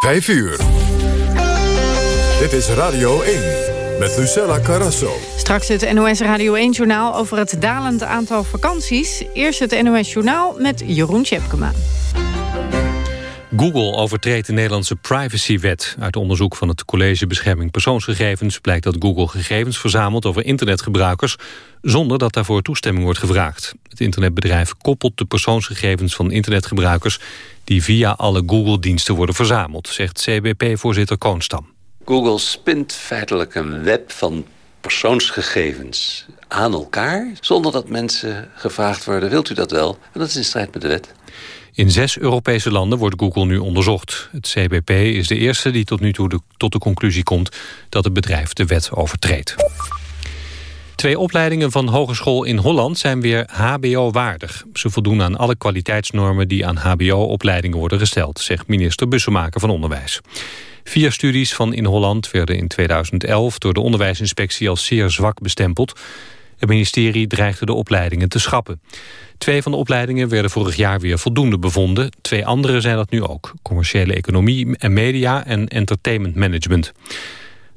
5 uur. Dit is Radio 1 met Lucella Carrasso. Straks het NOS Radio 1-journaal over het dalend aantal vakanties. Eerst het NOS-journaal met Jeroen Tjepkema. Google overtreedt de Nederlandse privacywet. Uit onderzoek van het College Bescherming Persoonsgegevens... blijkt dat Google gegevens verzamelt over internetgebruikers... zonder dat daarvoor toestemming wordt gevraagd. Het internetbedrijf koppelt de persoonsgegevens van internetgebruikers... die via alle Google-diensten worden verzameld... zegt CBP-voorzitter Koonstam. Google spint feitelijk een web van persoonsgegevens aan elkaar... zonder dat mensen gevraagd worden, wilt u dat wel? En dat is in strijd met de wet. In zes Europese landen wordt Google nu onderzocht. Het CBP is de eerste die tot nu toe tot de conclusie komt... dat het bedrijf de wet overtreedt. Twee opleidingen van hogeschool in Holland zijn weer hbo-waardig. Ze voldoen aan alle kwaliteitsnormen die aan hbo-opleidingen worden gesteld... zegt minister Bussemaker van Onderwijs. Vier studies van in Holland werden in 2011 door de onderwijsinspectie als zeer zwak bestempeld. Het ministerie dreigde de opleidingen te schrappen. Twee van de opleidingen werden vorig jaar weer voldoende bevonden. Twee andere zijn dat nu ook. Commerciële economie en media en entertainment management.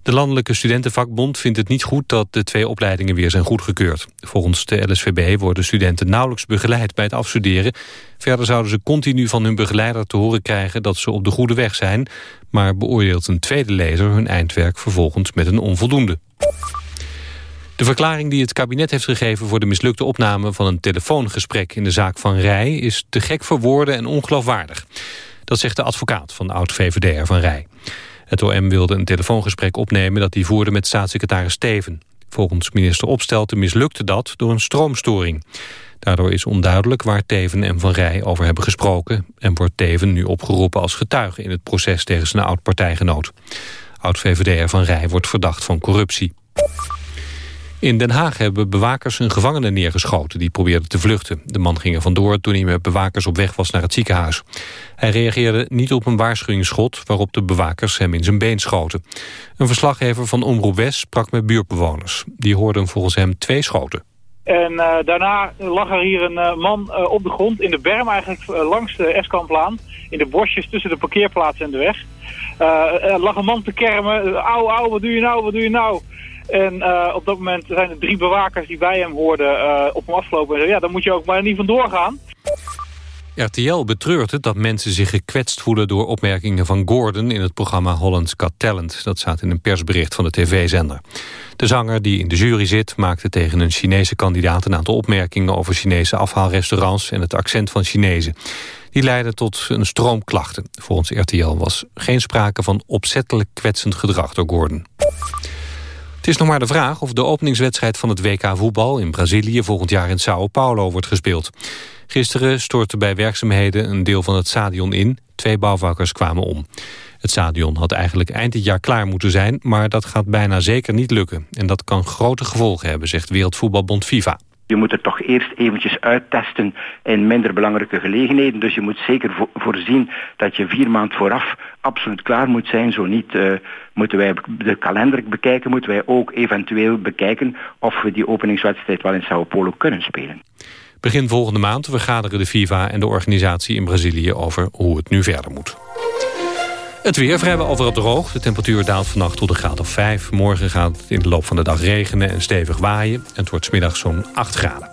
De Landelijke Studentenvakbond vindt het niet goed dat de twee opleidingen weer zijn goedgekeurd. Volgens de LSVB worden studenten nauwelijks begeleid bij het afstuderen. Verder zouden ze continu van hun begeleider te horen krijgen dat ze op de goede weg zijn. Maar beoordeelt een tweede lezer hun eindwerk vervolgens met een onvoldoende. De verklaring die het kabinet heeft gegeven voor de mislukte opname van een telefoongesprek in de zaak van Rij is te gek voor woorden en ongeloofwaardig. Dat zegt de advocaat van oud-VVD'er van Rij. Het OM wilde een telefoongesprek opnemen dat hij voerde met staatssecretaris Steven. Volgens minister Opstelten mislukte dat door een stroomstoring. Daardoor is onduidelijk waar Teven en Van Rij over hebben gesproken... en wordt Teven nu opgeroepen als getuige in het proces tegen zijn oud-partijgenoot. Oud-VVD'er Van Rij wordt verdacht van corruptie. In Den Haag hebben bewakers een gevangene neergeschoten... die probeerde te vluchten. De man ging er vandoor toen hij met bewakers op weg was naar het ziekenhuis. Hij reageerde niet op een waarschuwingsschot... waarop de bewakers hem in zijn been schoten. Een verslaggever van Omroep West sprak met buurtbewoners. Die hoorden volgens hem twee schoten. En uh, daarna lag er hier een uh, man uh, op de grond in de berm eigenlijk langs de Eskamplaan. In de bosjes tussen de parkeerplaats en de weg. er lag een man te kermen. Auw, auw, wat doe je nou, wat doe je nou? En uh, op dat moment zijn er drie bewakers die bij hem hoorden uh, op hem afgelopen. En zeiden, ja, dan moet je ook maar niet vandoor gaan. RTL betreurt het dat mensen zich gekwetst voelen door opmerkingen van Gordon in het programma Holland's Got Talent. Dat staat in een persbericht van de tv-zender. De zanger die in de jury zit maakte tegen een Chinese kandidaat een aantal opmerkingen over Chinese afhaalrestaurants en het accent van Chinezen. Die leidden tot een stroom klachten. Volgens RTL was geen sprake van opzettelijk kwetsend gedrag door Gordon. Het is nog maar de vraag of de openingswedstrijd van het WK voetbal in Brazilië volgend jaar in Sao Paulo wordt gespeeld. Gisteren stortte bij werkzaamheden een deel van het stadion in. Twee bouwvakkers kwamen om. Het stadion had eigenlijk eind dit jaar klaar moeten zijn, maar dat gaat bijna zeker niet lukken. En dat kan grote gevolgen hebben, zegt Wereldvoetbalbond FIFA. Je moet er toch eerst eventjes uittesten in minder belangrijke gelegenheden. Dus je moet zeker voorzien dat je vier maanden vooraf absoluut klaar moet zijn. Zo niet uh, moeten wij de kalender bekijken, moeten wij ook eventueel bekijken of we die openingswedstrijd wel in Sao Paulo kunnen spelen. Begin volgende maand vergaderen de FIFA en de organisatie in Brazilië over hoe het nu verder moet. Het weer vrijwel overal droog. De temperatuur daalt vannacht tot een graad of 5. Morgen gaat het in de loop van de dag regenen en stevig waaien. En het wordt smiddag zo'n 8 graden.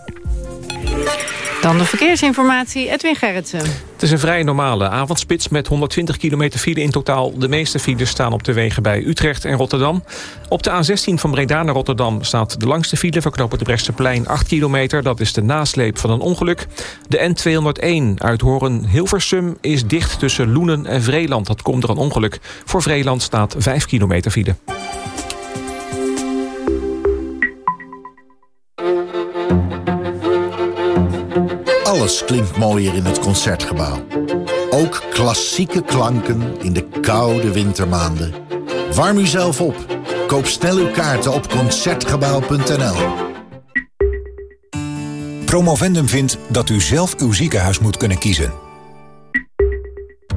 Dan de verkeersinformatie, Edwin Gerritsen. Het is een vrij normale avondspits met 120 kilometer file in totaal. De meeste files staan op de wegen bij Utrecht en Rotterdam. Op de A16 van Breda naar Rotterdam staat de langste file... verknopen de Bresteplein 8 kilometer. Dat is de nasleep van een ongeluk. De N201 uit Horen-Hilversum is dicht tussen Loenen en Vreeland. Dat komt door een ongeluk. Voor Vreeland staat 5 kilometer file. Klinkt mooier in het Concertgebouw. Ook klassieke klanken in de koude wintermaanden. Warm uzelf op. Koop snel uw kaarten op Concertgebouw.nl. Promovendum vindt dat u zelf uw ziekenhuis moet kunnen kiezen.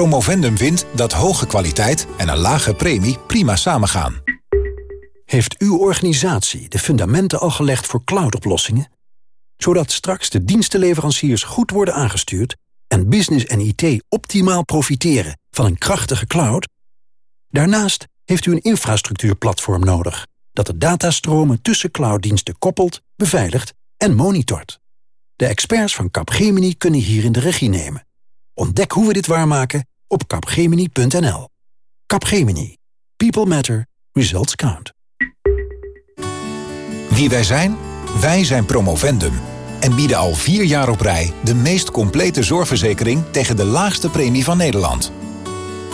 Promovendum vindt dat hoge kwaliteit en een lage premie prima samengaan. Heeft uw organisatie de fundamenten al gelegd voor cloudoplossingen? Zodat straks de dienstenleveranciers goed worden aangestuurd... en business en IT optimaal profiteren van een krachtige cloud? Daarnaast heeft u een infrastructuurplatform nodig... dat de datastromen tussen clouddiensten koppelt, beveiligt en monitort. De experts van Capgemini kunnen hierin de regie nemen. Ontdek hoe we dit waarmaken op capgemini.nl. Capgemini. People matter. Results count. Wie wij zijn? Wij zijn Promovendum. En bieden al vier jaar op rij de meest complete zorgverzekering tegen de laagste premie van Nederland.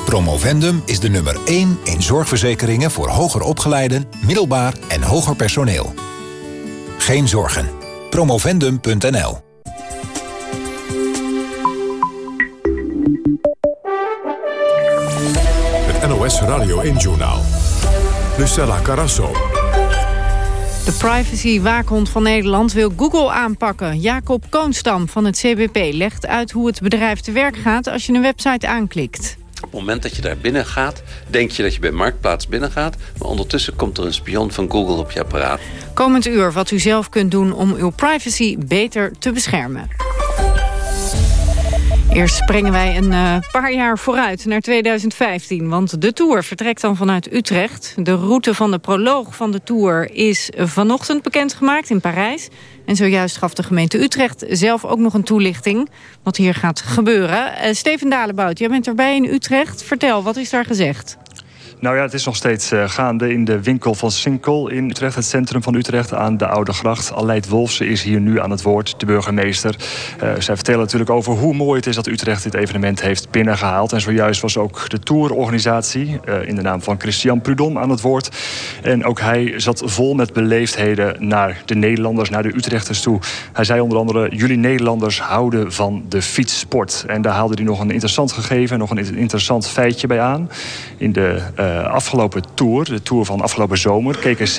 Promovendum is de nummer 1 in zorgverzekeringen voor hoger opgeleiden, middelbaar en hoger personeel. Geen zorgen. Promovendum.nl NOS Radio 1-journaal. Lucella Carasso. De privacy-waakhond van Nederland wil Google aanpakken. Jacob Koonstam van het CBP legt uit hoe het bedrijf te werk gaat... als je een website aanklikt. Op het moment dat je daar binnen gaat, denk je dat je bij Marktplaats binnen gaat. Maar ondertussen komt er een spion van Google op je apparaat. Komend uur wat u zelf kunt doen om uw privacy beter te beschermen. Eerst springen wij een uh, paar jaar vooruit naar 2015. Want de Tour vertrekt dan vanuit Utrecht. De route van de proloog van de Tour is vanochtend bekendgemaakt in Parijs. En zojuist gaf de gemeente Utrecht zelf ook nog een toelichting... wat hier gaat gebeuren. Uh, Steven Dalebout, jij bent erbij in Utrecht. Vertel, wat is daar gezegd? Nou ja, het is nog steeds uh, gaande in de winkel van Sinkel in Utrecht, het centrum van Utrecht aan de Oude Gracht. Aleid Wolfse is hier nu aan het woord, de burgemeester. Uh, zij vertellen natuurlijk over hoe mooi het is dat Utrecht dit evenement heeft binnengehaald. En zojuist was ook de tourorganisatie uh, in de naam van Christian Prudom aan het woord. En ook hij zat vol met beleefdheden naar de Nederlanders, naar de Utrechters toe. Hij zei onder andere, jullie Nederlanders houden van de fietssport. En daar haalde hij nog een interessant gegeven, nog een interessant feitje bij aan. In de afgelopen tour, de tour van afgelopen zomer, keken 86%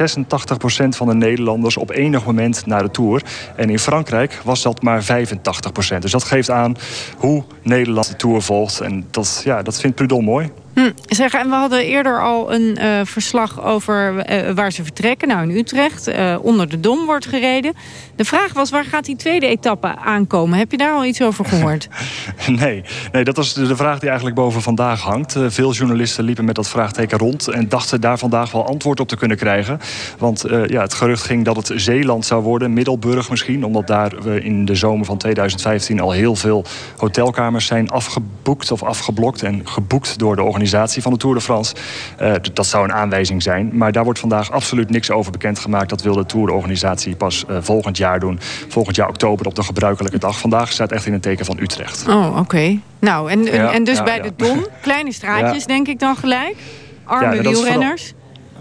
van de Nederlanders op enig moment naar de tour. En in Frankrijk was dat maar 85%. Dus dat geeft aan hoe Nederland de tour volgt. En dat, ja, dat vindt Prudon mooi. Hm, zeg, en we hadden eerder al een uh, verslag over uh, waar ze vertrekken. Nou, in Utrecht. Uh, onder de Dom wordt gereden. De vraag was, waar gaat die tweede etappe aankomen? Heb je daar al iets over gehoord? nee, nee, dat was de vraag die eigenlijk boven vandaag hangt. veel journalisten liepen met dat vraagteken rond... en dachten daar vandaag wel antwoord op te kunnen krijgen. Want ja, het gerucht ging dat het Zeeland zou worden. Middelburg misschien, omdat daar in de zomer van 2015... al heel veel hotelkamers zijn afgeboekt of afgeblokt... en geboekt door de organisatie van de Tour de France. Uh, dat zou een aanwijzing zijn. Maar daar wordt vandaag absoluut niks over bekendgemaakt. Dat wil de Tourorganisatie pas uh, volgend jaar doen. Volgend jaar oktober op de gebruikelijke dag. Vandaag staat echt in een teken van Utrecht. Oh, oké. Okay. Nou, en, ja, en dus ja, bij ja. de Dom, kleine straatjes denk ik dan gelijk. Arme wielrenners.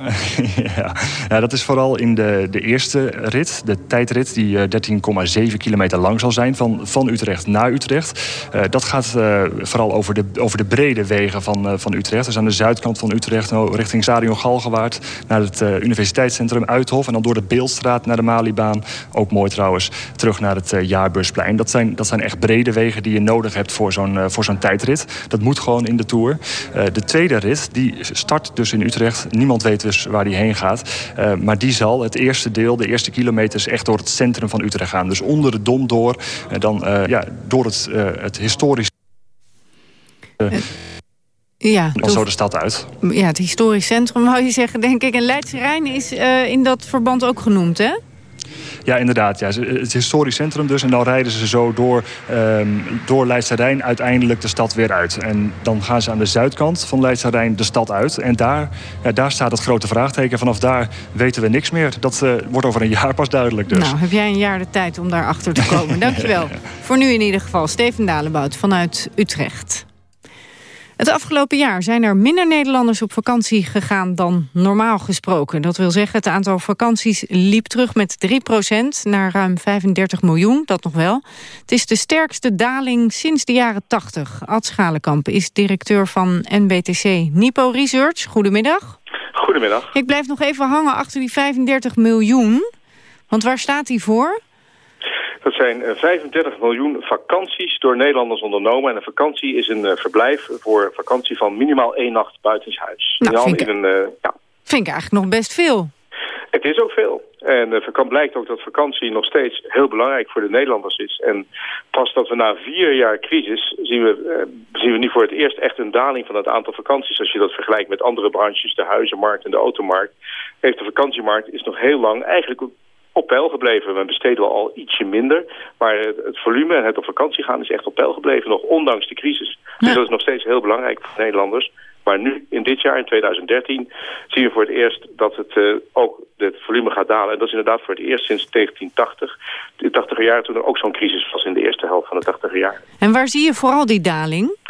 ja. ja, dat is vooral in de, de eerste rit, de tijdrit... die uh, 13,7 kilometer lang zal zijn van, van Utrecht naar Utrecht. Uh, dat gaat uh, vooral over de, over de brede wegen van, van Utrecht. Dus aan de zuidkant van Utrecht nou, richting Stadion Galgenwaard... naar het universiteitscentrum Uithof... en dan door de Beeldstraat naar de Malibaan. Ook mooi trouwens, terug naar het Jaarbeursplein. Dat zijn, dat zijn echt brede wegen die je nodig hebt voor zo'n voor zo'n tijdrit. Dat moet gewoon in de Tour. de tweede rit, die start dus in Utrecht. Niemand weet dus waar die heen gaat. Uh, maar die zal het eerste deel, de eerste kilometers... echt door het centrum van Utrecht gaan. Dus onder de Dom door. En dan uh, ja, door het, uh, het historisch... Ja, dan zo de stad uit. Ja, het historisch centrum wou je zeggen, denk ik. En Leidse Rijn is in dat verband ook genoemd, hè? Ja, inderdaad. Ja. Het historisch centrum dus. En dan rijden ze zo door, um, door Leidse Rijn uiteindelijk de stad weer uit. En dan gaan ze aan de zuidkant van Leidse Rijn de stad uit. En daar, ja, daar staat het grote vraagteken. Vanaf daar weten we niks meer. Dat uh, wordt over een jaar pas duidelijk dus. Nou, heb jij een jaar de tijd om daar achter te komen. Dankjewel. Voor nu in ieder geval Steven Dalebout vanuit Utrecht. Het afgelopen jaar zijn er minder Nederlanders op vakantie gegaan dan normaal gesproken. Dat wil zeggen, het aantal vakanties liep terug met 3% naar ruim 35 miljoen, dat nog wel. Het is de sterkste daling sinds de jaren 80. Ad Schalenkamp is directeur van NBTC Nipo Research. Goedemiddag. Goedemiddag. Ik blijf nog even hangen achter die 35 miljoen. Want waar staat die voor? Dat zijn 35 eh, miljoen vakanties door Nederlanders ondernomen. En een vakantie is een uh, verblijf voor vakantie van minimaal één nacht buitenshuis. Nou, vind, ik, in een, uh, ja. vind ik eigenlijk nog best veel. Het is ook veel. En uh, blijkt ook dat vakantie nog steeds heel belangrijk voor de Nederlanders is. En pas dat we na vier jaar crisis zien we, uh, zien we nu voor het eerst echt een daling van het aantal vakanties. Als je dat vergelijkt met andere branches, de huizenmarkt en de automarkt. Heeft de vakantiemarkt is nog heel lang eigenlijk op peil gebleven. We besteden wel al ietsje minder. Maar het volume en het op vakantie gaan is echt op peil gebleven. Nog ondanks de crisis. Dus dat is nog steeds heel belangrijk voor Nederlanders. Maar nu, in dit jaar, in 2013, zien we voor het eerst dat het uh, ook het volume gaat dalen. En dat is inderdaad voor het eerst sinds 1980. De 80 jaar toen er ook zo'n crisis was in de eerste helft van de 80 jaar. En waar zie je vooral die daling? Uh,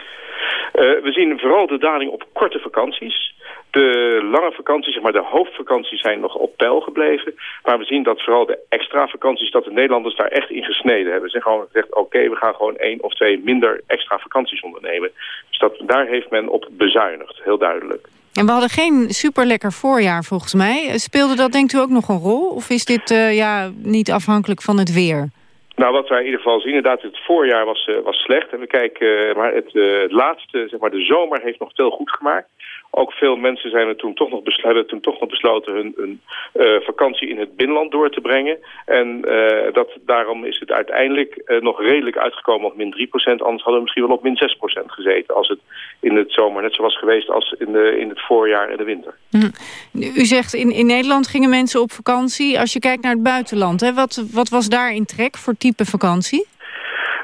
we zien vooral de daling op korte vakanties. De lange vakanties, zeg maar de hoofdvakanties, zijn nog op peil gebleven. Maar we zien dat vooral de extra vakanties, dat de Nederlanders daar echt in gesneden hebben. Ze hebben gewoon gezegd, oké, we gaan gewoon één of twee minder extra vakanties ondernemen. Dus dat, daar heeft men op bezuinigd, heel duidelijk. En we hadden geen super lekker voorjaar volgens mij. Speelde dat denkt u ook nog een rol? Of is dit uh, ja, niet afhankelijk van het weer? Nou, wat wij in ieder geval zien, inderdaad, het voorjaar was, uh, was slecht. En we kijken, uh, maar het, het laatste, zeg maar, de zomer heeft nog veel goed gemaakt. Ook veel mensen zijn er toen toch nog hebben toen toch nog besloten hun, hun uh, vakantie in het binnenland door te brengen. En uh, dat, daarom is het uiteindelijk uh, nog redelijk uitgekomen op min 3%. Anders hadden we misschien wel op min 6% gezeten. Als het in het zomer net zo was geweest als in, de, in het voorjaar en de winter. Hm. U zegt in, in Nederland gingen mensen op vakantie. Als je kijkt naar het buitenland, hè, wat, wat was daar in trek voor type vakantie?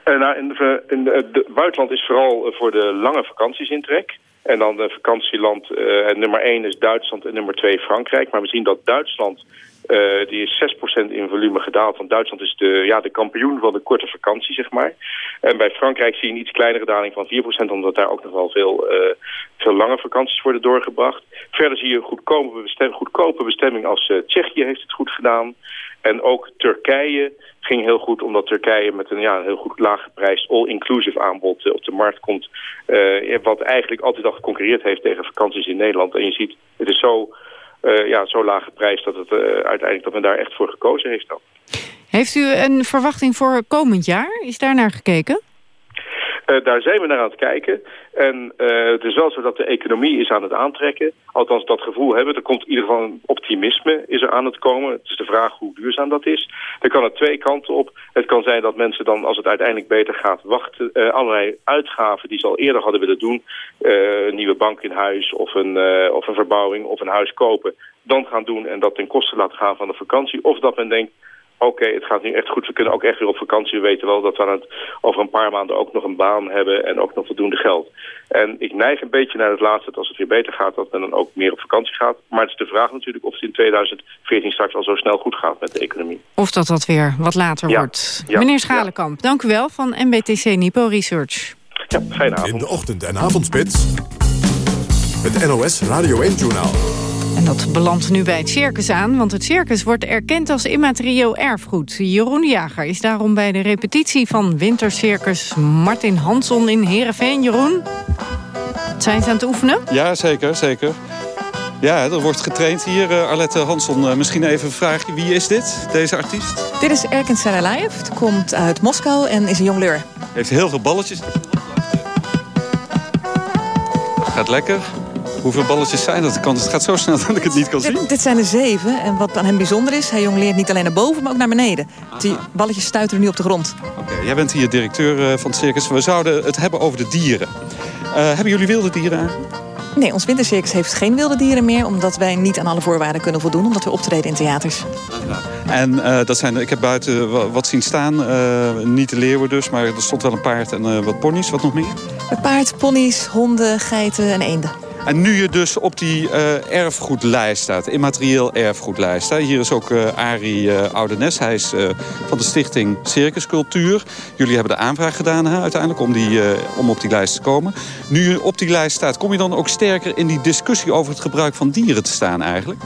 Uh, nou, in, de, in de, de buitenland is vooral voor de lange vakanties in trek. En dan de vakantieland uh, nummer 1 is Duitsland en nummer 2 Frankrijk. Maar we zien dat Duitsland, uh, die is 6% in volume gedaald. Want Duitsland is de, ja, de kampioen van de korte vakantie, zeg maar. En bij Frankrijk zie je een iets kleinere daling van 4%, omdat daar ook nog wel veel, uh, veel lange vakanties worden doorgebracht. Verder zie je een goedkope, bestemming, goedkope bestemming als Tsjechië heeft het goed gedaan. En ook Turkije ging heel goed omdat Turkije met een ja, heel goed laaggeprijsd all-inclusive aanbod uh, op de markt komt. Uh, wat eigenlijk altijd al geconcurreerd heeft tegen vakanties in Nederland. En je ziet, het is zo, uh, ja, zo laag geprijsd dat het uiteindelijk dat men daar echt voor gekozen heeft dan. Heeft u een verwachting voor komend jaar? Is daar naar gekeken? Uh, daar zijn we naar aan het kijken. En uh, het is wel zo dat de economie is aan het aantrekken. Althans, dat gevoel hebben. Er komt in ieder geval een optimisme is er aan het komen. Het is de vraag hoe duurzaam dat is. Er kan er twee kanten op. Het kan zijn dat mensen dan, als het uiteindelijk beter gaat, wachten. Uh, allerlei uitgaven die ze al eerder hadden willen doen. een nieuwe bank in huis of een, of een verbouwing of een huis kopen. Dan gaan doen en dat ten koste laten gaan van de vakantie. Of dat men denkt, oké, het gaat nu echt goed. We kunnen ook echt weer op vakantie. We weten wel dat we het over een paar maanden ook nog een baan hebben en ook nog voldoende geld. En ik neig een beetje naar het laatste dat als het weer beter gaat, dat men dan ook meer op vakantie gaat. Maar het is de vraag natuurlijk of het in 2014 straks al zo snel goed gaat met de economie. Of dat dat weer wat later ja. wordt. Ja. Meneer Schalenkamp, ja. dank u wel van MBTC Nipo Research. Ja, fijne avond. In de ochtend- en avondspits, het NOS Radio 1-journaal. En dat belandt nu bij het circus aan, want het circus wordt erkend als immaterieel erfgoed. Jeroen Jager is daarom bij de repetitie van Wintercircus Martin Hansson in Heerenveen. Jeroen, zijn ze aan het oefenen? Ja, zeker, zeker. Ja, er wordt getraind hier. Uh, Arlette Hansson, uh, misschien even een vraagje. Wie is dit, deze artiest? Dit is Erken Saralayev. Het komt uit Moskou en is een jongleur. Heeft heel veel balletjes. Gaat lekker. Hoeveel balletjes zijn dat? Het gaat zo snel dat ik het niet kan zien. Dit, dit zijn er zeven. En wat aan hem bijzonder is, hij jongleert niet alleen naar boven, maar ook naar beneden. Die balletjes stuiteren nu op de grond. Oké, okay, jij bent hier directeur van het circus. We zouden het hebben over de dieren. Uh, hebben jullie wilde dieren eigenlijk? Nee, ons wintercircus heeft geen wilde dieren meer... omdat wij niet aan alle voorwaarden kunnen voldoen... omdat we optreden in theaters. En uh, dat zijn, ik heb buiten wat zien staan. Uh, niet de leeuwen dus, maar er stond wel een paard en uh, wat ponies. Wat nog meer? Een paard, ponies, honden, geiten en eenden. En nu je dus op die uh, erfgoedlijst staat, immaterieel erfgoedlijst. Hè? Hier is ook uh, Arie uh, hij is van de stichting Circus Cultuur. Jullie hebben de aanvraag gedaan hè, uiteindelijk om, die, om op die lijst te komen. Nu je op die lijst staat, kom je dan ook sterker in die discussie over het gebruik van dieren te staan eigenlijk?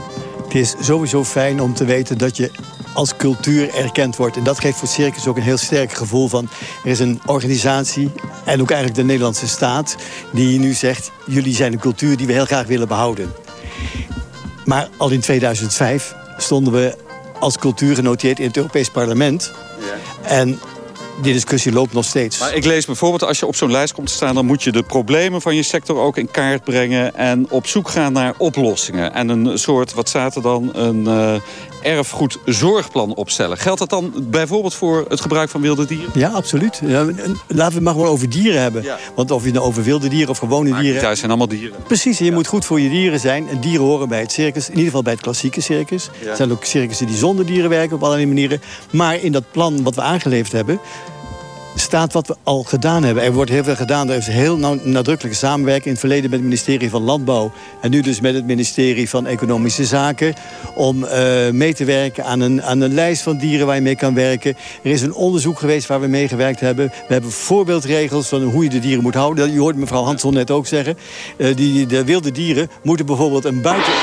Het is sowieso fijn om te weten dat je als cultuur erkend wordt. En dat geeft voor circus ook een heel sterk gevoel van... er is een organisatie en ook eigenlijk de Nederlandse staat... die nu zegt, jullie zijn een cultuur die we heel graag willen behouden. Maar al in 2005 stonden we als cultuur genoteerd in het Europees Parlement. Ja. En die discussie loopt nog steeds. Maar ik lees bijvoorbeeld, als je op zo'n lijst komt te staan... dan moet je de problemen van je sector ook in kaart brengen... en op zoek gaan naar oplossingen. En een soort, wat staat er dan, een uh, erfgoedzorgplan opstellen. Geldt dat dan bijvoorbeeld voor het gebruik van wilde dieren? Ja, absoluut. Ja, laten we het maar gewoon over dieren hebben. Want of je nou over wilde dieren of gewone maar dieren... thuis zijn allemaal dieren. Precies, en je moet goed voor je dieren zijn. En dieren horen bij het circus, in ieder geval bij het klassieke circus. Er zijn ook circussen die zonder dieren werken op allerlei manieren. Maar in dat plan wat we aangeleverd hebben staat wat we al gedaan hebben. Er wordt heel veel gedaan. Er is heel nadrukkelijke samenwerking in het verleden met het ministerie van Landbouw. En nu dus met het ministerie van Economische Zaken. Om uh, mee te werken aan een, aan een lijst van dieren waar je mee kan werken. Er is een onderzoek geweest waar we mee gewerkt hebben. We hebben voorbeeldregels van hoe je de dieren moet houden. Je hoort mevrouw Hansel net ook zeggen. Uh, die, de wilde dieren moeten bijvoorbeeld een buiten...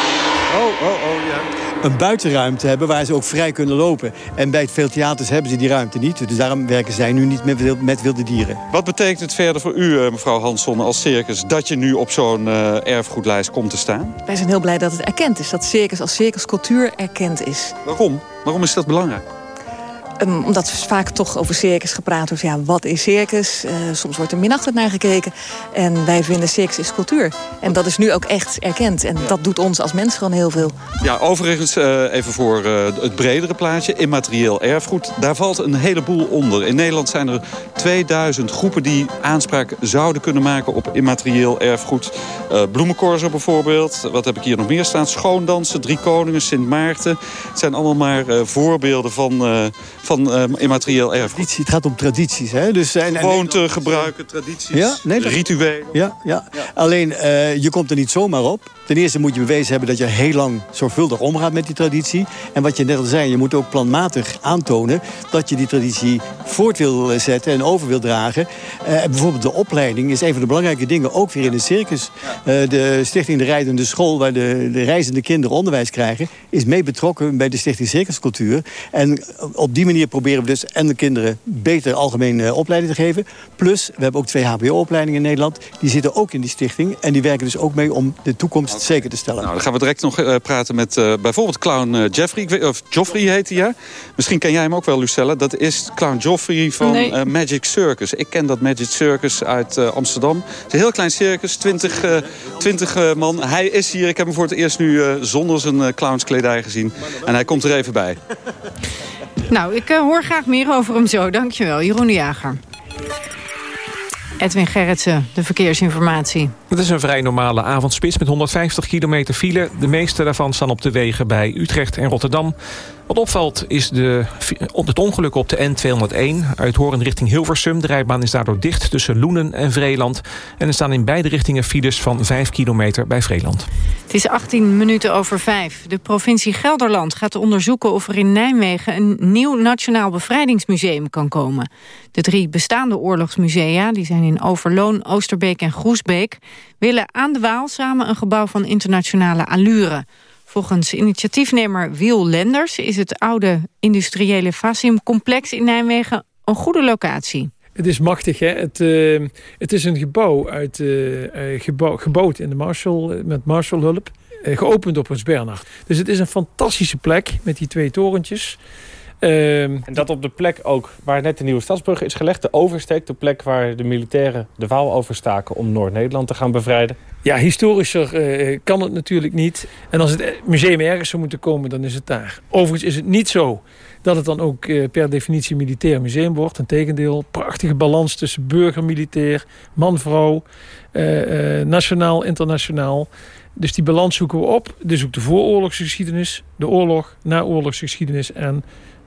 Een buitenruimte hebben waar ze ook vrij kunnen lopen. En bij veel theaters hebben ze die ruimte niet. Dus daarom werken zij nu niet met, met wilde dieren. Wat betekent het verder voor u, eh, mevrouw Hansson, als circus... dat je nu op zo'n uh, erfgoedlijst komt te staan? Wij zijn heel blij dat het erkend is. Dat circus als circuscultuur erkend is. Waarom? Waarom is dat belangrijk? Um, omdat vaak toch over circus gepraat wordt. Ja, wat is circus? Uh, soms wordt er minachtend naar gekeken. En wij vinden circus is cultuur. En dat is nu ook echt erkend. En dat doet ons als mens gewoon heel veel. Ja, overigens uh, even voor uh, het bredere plaatje. Immaterieel erfgoed. Daar valt een heleboel onder. In Nederland zijn er 2000 groepen die aanspraak zouden kunnen maken op immaterieel erfgoed. Bloemencorso bijvoorbeeld. Wat heb ik hier nog meer staan? Schoondansen, Drie Koningen, Sint Maarten. Het zijn allemaal maar voorbeelden van van uh, immaterieel erfgoed. Het gaat om tradities. Hè? Dus, en, Gewoonten, gebruiken, tradities, ja? nee, rituelen. Ja, ja. ja. alleen uh, je komt er niet zomaar op. Ten eerste moet je bewezen hebben dat je heel lang zorgvuldig omgaat met die traditie. En wat je net al zei, je moet ook planmatig aantonen... dat je die traditie voort wil zetten en over wil dragen. Uh, bijvoorbeeld de opleiding is een van de belangrijke dingen, ook weer in een circus. De Stichting De Rijdende School, waar de, de reizende kinderen onderwijs krijgen... is mee betrokken bij de Stichting Circuscultuur. En op die manier proberen we dus en de kinderen beter algemene uh, opleiding te geven. Plus, we hebben ook twee hbo-opleidingen in Nederland. Die zitten ook in die stichting. En die werken dus ook mee om de toekomst zeker te stellen. Nou, dan gaan we direct nog uh, praten met uh, bijvoorbeeld clown uh, Jeffrey. Weet, of Joffrey heet hij, ja? Misschien ken jij hem ook wel, Lucelle. Dat is clown Joffrey van nee. Magic Circus. Ik ken dat Magic Circus uit Amsterdam. Het is een heel klein circus, 20, 20 man. Hij is hier, ik heb hem voor het eerst nu zonder zijn clownskledij gezien. En hij komt er even bij. Nou, ik hoor graag meer over hem zo. Dankjewel, Jeroen de Jager. Edwin Gerritsen, de verkeersinformatie. Het is een vrij normale avondspits met 150 kilometer file. De meeste daarvan staan op de wegen bij Utrecht en Rotterdam. Wat opvalt is de, het ongeluk op de N201 uit Horen richting Hilversum. De rijbaan is daardoor dicht tussen Loenen en Vreeland. En er staan in beide richtingen files van 5 kilometer bij Vreeland. Het is 18 minuten over 5. De provincie Gelderland gaat onderzoeken of er in Nijmegen... een nieuw Nationaal Bevrijdingsmuseum kan komen. De drie bestaande oorlogsmusea, die zijn in Overloon, Oosterbeek en Groesbeek... willen aan de Waal samen een gebouw van internationale allure... Volgens initiatiefnemer Wiel Lenders is het oude industriële Fasim-complex in Nijmegen een goede locatie. Het is machtig, hè? Het, uh, het is een gebouw uit, uh, gebouw, gebouwd in de Marshall, met Marshallhulp. geopend op ons Bernhard. Dus het is een fantastische plek met die twee torentjes. Ehm, en dat op de plek ook waar net de nieuwe stadsbrug is gelegd. De oversteek, de plek waar de militairen de Waal overstaken om Noord-Nederland te gaan bevrijden. Ja, historischer uh, kan het natuurlijk niet. En als het museum ergens zou moeten komen, dan is het daar. Overigens is het niet zo dat het dan ook uh, per definitie militair museum wordt. Integendeel, prachtige balans tussen burger, militair, man, vrouw, uh, nationaal, internationaal. Dus die balans zoeken we op. Dus ook de vooroorlogsgeschiedenis, de oorlog, naoorlogsgeschiedenis en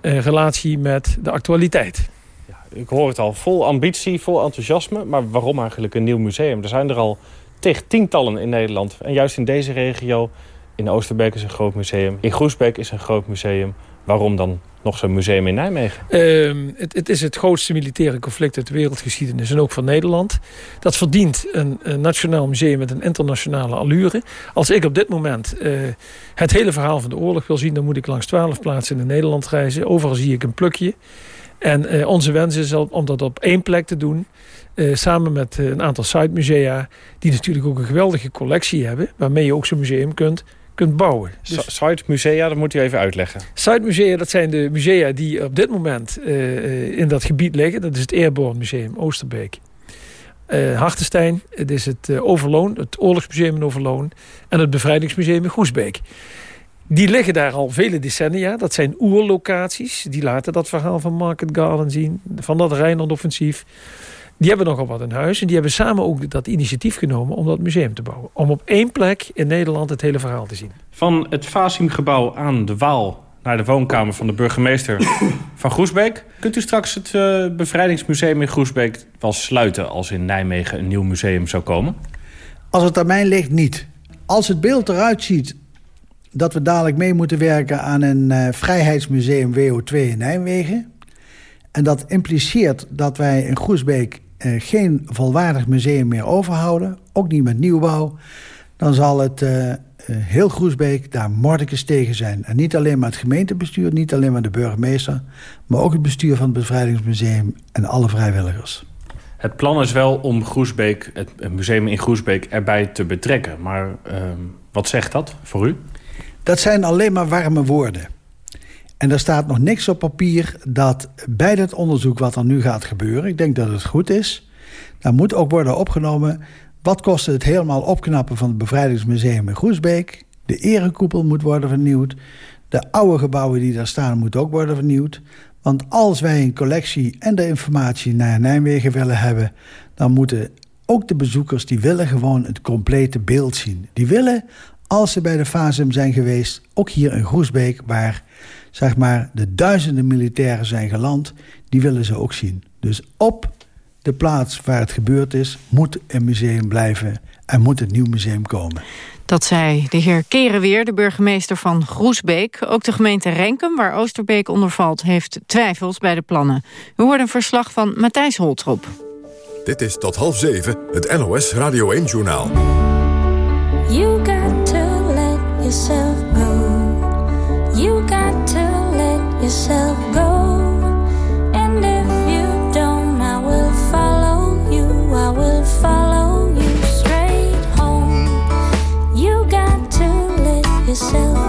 relatie met de actualiteit. Ja, ik hoor het al, vol ambitie, vol enthousiasme. Maar waarom eigenlijk een nieuw museum? Er zijn er al tegen tientallen in Nederland. En juist in deze regio, in Oosterbeek is een groot museum. In Groesbeek is een groot museum. Waarom dan nog zo'n museum in Nijmegen? Ehm, het, het, is het grootste militaire conflict uit de wereldgeschiedenis en ook van Nederland. Dat verdient een, een nationaal museum met een internationale allure. Als ik op dit moment uh, het hele verhaal van de oorlog wil zien... dan moet ik langs twaalf plaatsen in Nederland reizen. Overal zie ik een plukje. En uh, onze wens is om dat op één plek te doen... Uh, samen met een aantal site-musea... die natuurlijk ook een geweldige collectie hebben... waarmee je ook zo'n museum kunt kunt bouwen. Dus... Site musea, dat moet u even uitleggen. Site musea, dat zijn de musea die op dit moment uh, in dat gebied liggen. Dat is het Airborne Museum Oosterbeek. Uh, Hartenstein, het is het uh, Overloon, het Oorlogsmuseum in Overloon... en het Bevrijdingsmuseum in Groesbeek. Die liggen daar al vele decennia. Dat zijn oerlocaties. Die laten dat verhaal van Market Garden zien. Van dat Rijnland-offensief. Die hebben nogal wat in huis. En die hebben samen ook dat initiatief genomen om dat museum te bouwen. Om op één plek in Nederland het hele verhaal te zien. Van het Fasimgebouw aan de Waal naar de woonkamer van de burgemeester van Groesbeek. Kunt u straks het uh, bevrijdingsmuseum in Groesbeek wel sluiten... als in Nijmegen een nieuw museum zou komen? Als het aan mij ligt, niet. Als het beeld eruit ziet dat we dadelijk mee moeten werken... aan een uh, vrijheidsmuseum WO2 in Nijmegen... en dat impliceert dat wij in Groesbeek uh, geen volwaardig museum meer overhouden, ook niet met nieuwbouw, dan zal het uh, heel Groesbeek daar mordekens tegen zijn. En niet alleen maar het gemeentebestuur, niet alleen maar de burgemeester, maar ook het bestuur van het Bevrijdingsmuseum en alle vrijwilligers. Het plan is wel om Groesbeek, het museum in Groesbeek erbij te betrekken. Maar uh, wat zegt dat voor u? Dat zijn alleen maar warme woorden. En er staat nog niks op papier dat bij dat onderzoek wat er nu gaat gebeuren... ik denk dat het goed is, daar moet ook worden opgenomen... wat kost het helemaal opknappen van het Bevrijdingsmuseum in Groesbeek... de erekoepel moet worden vernieuwd... de oude gebouwen die daar staan moeten ook worden vernieuwd... want als wij een collectie en de informatie naar Nijmegen willen hebben... dan moeten ook de bezoekers, die willen gewoon het complete beeld zien. Die willen, als ze bij de FASUM zijn geweest, ook hier in Groesbeek... waar zeg maar, de duizenden militairen zijn geland, die willen ze ook zien. Dus op de plaats waar het gebeurd is, moet een museum blijven en moet een nieuw museum komen. Dat zei de heer Kerenweer, de burgemeester van Groesbeek. Ook de gemeente Renkum, waar Oosterbeek onder valt, heeft twijfels bij de plannen. We hoort een verslag van Matthijs Holtrop. Dit is tot half zeven het NOS Radio 1-journaal. You got to let yourself yourself go. And if you don't, I will follow you. I will follow you straight home. You got to let yourself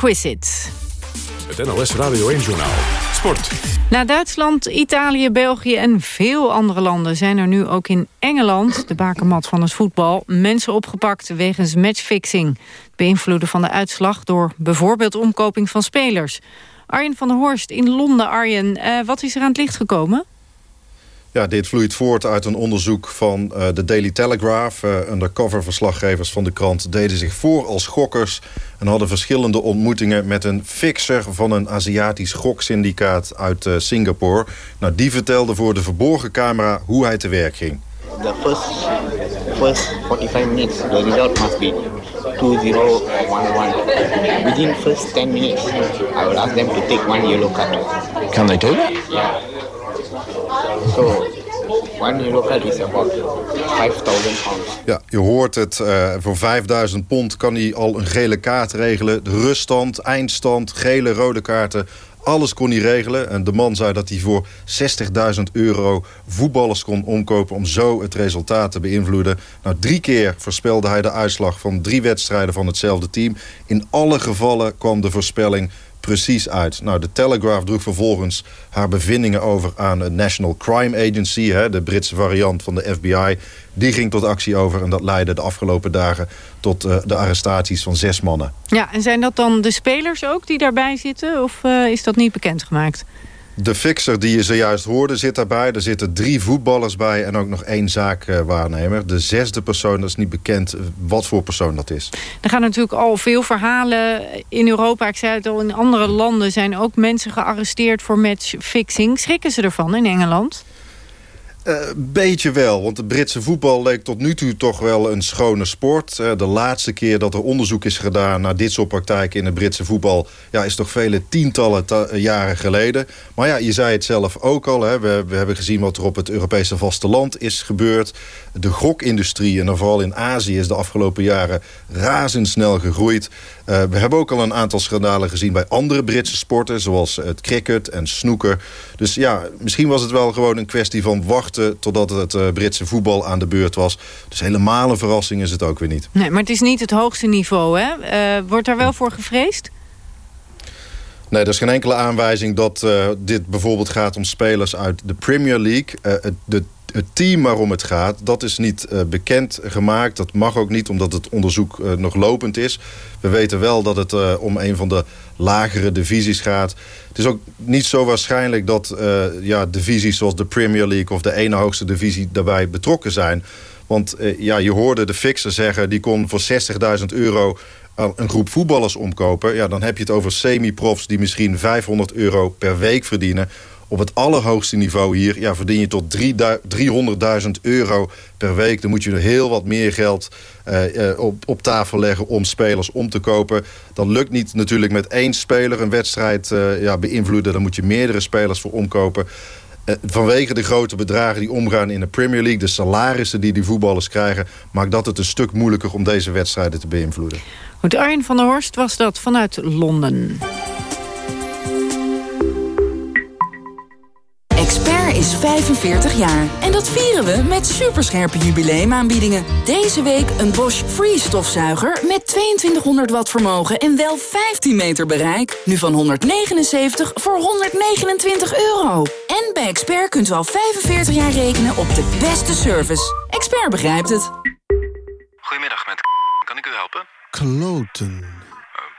Perquisite. Het NLS Radio 1-journaal. Sport. Na Duitsland, Italië, België en veel andere landen... zijn er nu ook in Engeland, de bakermat van het voetbal... mensen opgepakt wegens matchfixing. Beïnvloeden van de uitslag door bijvoorbeeld omkoping van spelers. Arjen van der Horst in Londen. Arjen, eh, wat is er aan het licht gekomen? Ja, dit vloeit voort uit een onderzoek van eh, de Daily Telegraph. Uh, undercover-verslaggevers van de krant deden zich voor als gokkers... en hadden verschillende ontmoetingen met een fixer... van een Aziatisch goksyndicaat uit uh, Singapore. Nou, die vertelde voor de verborgen camera hoe hij te werk ging. The first, first 45 minutes, the result must be 2-0 or 1-1. Within first 10 minutes, I will ask them to take one yellow card. Can they do that? Yeah. So, one yellow card is about 5,000 pounds. Ja, je hoort het. Uh, voor 5000 pond kan hij al een gele kaart regelen. De ruststand, eindstand, gele, rode kaarten. Alles kon hij regelen. En de man zei dat hij voor 60.000 euro voetballers kon omkopen... om zo het resultaat te beïnvloeden. Nou, drie keer voorspelde hij de uitslag van drie wedstrijden van hetzelfde team. In alle gevallen kwam de voorspelling precies uit. Nou, de Telegraph droeg vervolgens haar bevindingen over aan de National Crime Agency... Hè, de Britse variant van de FBI. Die ging tot actie over en dat leidde de afgelopen dagen... tot uh, de arrestaties van zes mannen. Ja, en zijn dat dan de spelers ook die daarbij zitten? Of uh, is dat niet bekendgemaakt? De fixer die je zojuist hoorde zit daarbij. Er zitten drie voetballers bij en ook nog één zaakwaarnemer. De zesde persoon, dat is niet bekend wat voor persoon dat is. Er gaan natuurlijk al veel verhalen in Europa. Ik zei het al, in andere landen zijn ook mensen gearresteerd voor matchfixing. Schrikken ze ervan in Engeland? Een uh, beetje wel, want de Britse voetbal leek tot nu toe toch wel een schone sport. Uh, de laatste keer dat er onderzoek is gedaan naar dit soort praktijken in het Britse voetbal... Ja, is toch vele tientallen jaren geleden. Maar ja, je zei het zelf ook al. Hè. We, we, hebben gezien wat er op het Europese vasteland is gebeurd. De gokindustrie, en dan vooral in Azië, is de afgelopen jaren razendsnel gegroeid. Uh, we hebben ook al een aantal schandalen gezien bij andere Britse sporten... zoals het cricket en snooker. Dus ja, misschien was het wel gewoon een kwestie van wachten... totdat het uh, Britse voetbal aan de beurt was. Dus helemaal een verrassing is het ook weer niet. Nee, maar het is niet het hoogste niveau, hè? Uh, wordt daar wel voor gevreesd? Nee, er is geen enkele aanwijzing dat uh, dit bijvoorbeeld gaat om spelers uit de Premier League. Uh, de, het team waarom het gaat, dat is niet uh, bekend gemaakt. Dat mag ook niet, omdat het onderzoek nog lopend is. We weten wel dat het om een van de lagere divisies gaat. Het is ook niet zo waarschijnlijk dat ja, divisies zoals de Premier League... of de ene hoogste divisie daarbij betrokken zijn. Want ja, je hoorde de fixer zeggen... die kon voor 60.000 euro een groep voetballers omkopen... Ja, dan heb je het over semi-profs die misschien 500 euro per week verdienen. Op het allerhoogste niveau hier ja, verdien je tot 300.000 euro per week. Dan moet je er heel wat meer geld uh, uh, op, op tafel leggen om spelers om te kopen. Dat lukt niet natuurlijk met één speler een wedstrijd uh, ja, beïnvloeden. Dan moet je meerdere spelers voor omkopen. Vanwege de grote bedragen die omgaan in de Premier League... de salarissen die die voetballers krijgen... maakt dat het een stuk moeilijker om deze wedstrijden te beïnvloeden. Goed, Arjen van der Horst was dat vanuit Londen. Expert is 45 jaar. En dat vieren we met superscherpe jubileumaanbiedingen. Deze week een Bosch Free-stofzuiger met 2200 watt vermogen en wel 15 meter bereik. Nu van 179 voor 129 euro. En bij Expert kunt u al 45 jaar rekenen op de beste service. Expert begrijpt het. Goedemiddag, met kan ik u helpen? Kloten.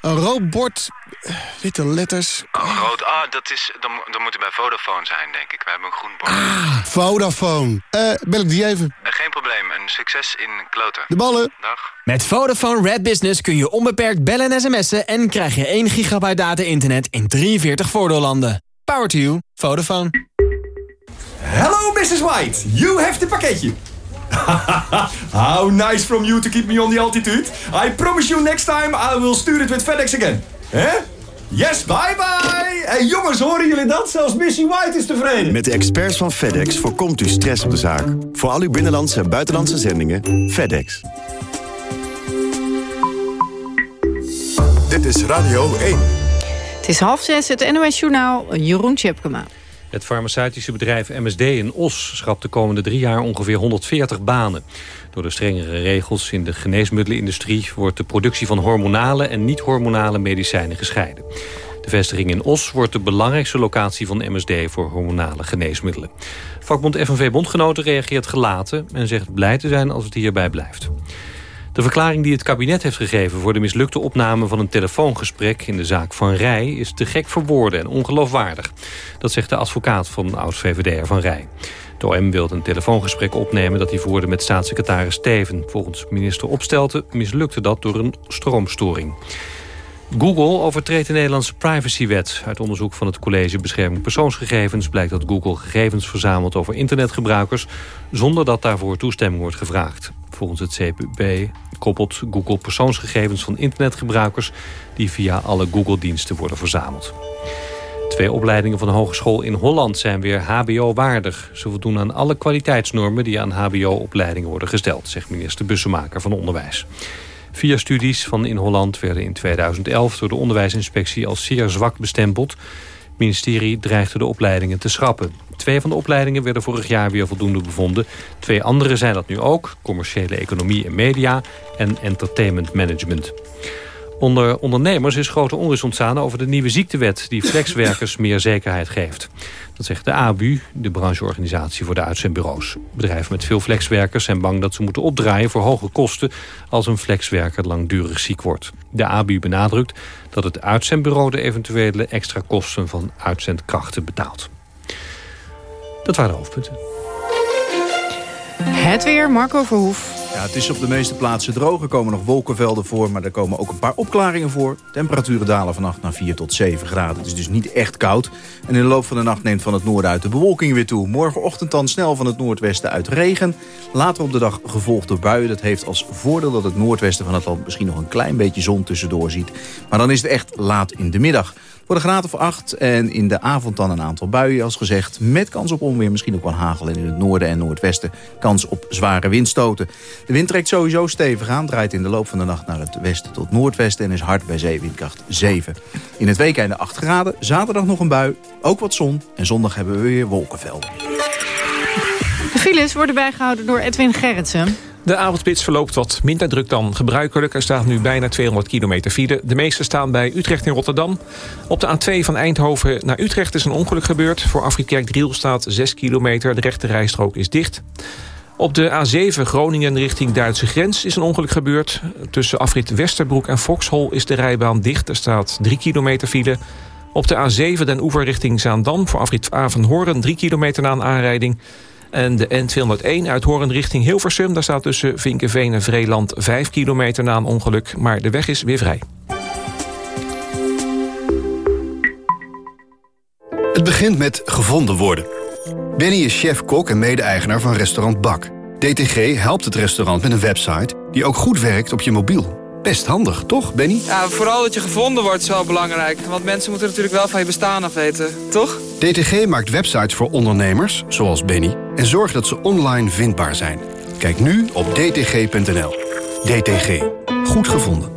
Een rood bord, eh, witte letters. Oh, rood. Ah, dat is... Dan, dan moet bij Vodafone zijn, denk ik. We hebben een groen bord. Ah, Vodafone. Eh, bel ik die even. Eh, geen probleem. Een succes in kloten. De ballen. Dag. Met Vodafone Red Business kun je onbeperkt bellen en sms'en... en krijg je 1 gigabyte data-internet in 43 voordeellanden. Power to you. Vodafone. Hello, Mrs. White. You have the pakketje. How nice from you to keep me on the altitude. I promise you next time I will stuur it with FedEx again. Hè? Yes, bye bye. Hey jongens, horen jullie dat? Zelfs Missy White is tevreden. Met de experts van FedEx voorkomt u stress op de zaak. Voor al uw binnenlandse en buitenlandse zendingen, FedEx. Dit is Radio 1. Het is half zes, het NOS-journaal, Jeroen Tjepkema. Het farmaceutische bedrijf MSD in Os schrapt de komende drie jaar ongeveer 140 banen. Door de strengere regels in de geneesmiddelenindustrie... wordt de productie van hormonale en niet-hormonale medicijnen gescheiden. De vestiging in Os wordt de belangrijkste locatie van MSD voor hormonale geneesmiddelen. Vakbond FNV Bondgenoten reageert gelaten en zegt blij te zijn als het hierbij blijft. De verklaring die het kabinet heeft gegeven voor de mislukte opname van een telefoongesprek in de zaak Van Rij is te gek voor woorden en ongeloofwaardig. Dat zegt de advocaat van oud-VVD'er Van Rij. De OM wil een telefoongesprek opnemen dat hij voerde met staatssecretaris Steven. Volgens minister Opstelten mislukte dat door een stroomstoring. Google overtreedt de Nederlandse privacywet. Uit onderzoek van het College Bescherming Persoonsgegevens... blijkt dat Google gegevens verzamelt over internetgebruikers... zonder dat daarvoor toestemming wordt gevraagd. Volgens het CPB koppelt Google persoonsgegevens van internetgebruikers... die via alle Google-diensten worden verzameld. Twee opleidingen van de hogeschool in Holland zijn weer hbo-waardig. Ze voldoen aan alle kwaliteitsnormen die aan hbo-opleidingen worden gesteld... zegt minister Bussemaker van Onderwijs. Vier studies van in Holland werden in 2011 door de onderwijsinspectie als zeer zwak bestempeld. Het ministerie dreigde de opleidingen te schrappen. Twee van de opleidingen werden vorig jaar weer voldoende bevonden. Twee andere zijn dat nu ook. Commerciële economie en media en entertainment management. Onder ondernemers is grote onrust ontstaan over de nieuwe ziektewet... die flexwerkers meer zekerheid geeft. Dat zegt de ABU, de brancheorganisatie voor de uitzendbureaus. Bedrijven met veel flexwerkers zijn bang dat ze moeten opdraaien... voor hoge kosten als een flexwerker langdurig ziek wordt. De ABU benadrukt dat het uitzendbureau... de eventuele extra kosten van uitzendkrachten betaalt. Dat waren de hoofdpunten. Het weer, Marco Verhoef. Het is op de meeste plaatsen droog. Er komen nog wolkenvelden voor, maar er komen ook een paar opklaringen voor. Temperaturen dalen vannacht naar 4 tot 7 graden. Het is dus niet echt koud. En in de loop van de nacht neemt van het noorden uit de bewolking weer toe. Morgenochtend dan snel van het noordwesten uit regen. Later op de dag gevolgd door buien. Dat heeft als voordeel dat het noordwesten van het land misschien nog een klein beetje zon tussendoor ziet. Maar dan is het echt laat in de middag. Voor de graad of 8 en in de avond dan een aantal buien als gezegd. Met kans op onweer, misschien ook wel hagel. En in het noorden en noordwesten kans op zware windstoten. De wind trekt sowieso stevig aan. Draait in de loop van de nacht naar het westen tot noordwesten. En is hard bij zeewindkracht 7. In het weekende 8 graden. Zaterdag nog een bui. Ook wat zon. En zondag hebben we weer wolkenvelden. De files worden bijgehouden door Edwin Gerritsen. De avondspits verloopt wat minder druk dan gebruikelijk. Er staat nu bijna 200 kilometer file. De meeste staan bij Utrecht en Rotterdam. Op de A2 van Eindhoven naar Utrecht is een ongeluk gebeurd. Voor Afritkerk Driel staat 6 kilometer. De rechte rijstrook is dicht. Op de A7 Groningen richting Duitse grens is een ongeluk gebeurd. Tussen afrit Westerbroek en Vauxhall is de rijbaan dicht. Er staat 3 kilometer file. Op de A7 Den Oever richting Zaandam voor afrit Avenhoorn 3 kilometer na een aanrijding. En de N201 uit Hoorn richting Hilversum. Daar staat tussen Vinkenveen en Vreeland 5 kilometer na een ongeluk. Maar de weg is weer vrij. Het begint met gevonden worden. Benny is chef-kok en mede-eigenaar van restaurant Bak. DTG helpt het restaurant met een website die ook goed werkt op je mobiel. Best handig, toch, Benny? Ja, vooral dat je gevonden wordt is wel belangrijk. Want mensen moeten natuurlijk wel van je bestaan af weten, toch? DTG maakt websites voor ondernemers, zoals Benny... en zorgt dat ze online vindbaar zijn. Kijk nu op dtg.nl. DTG. Goed gevonden.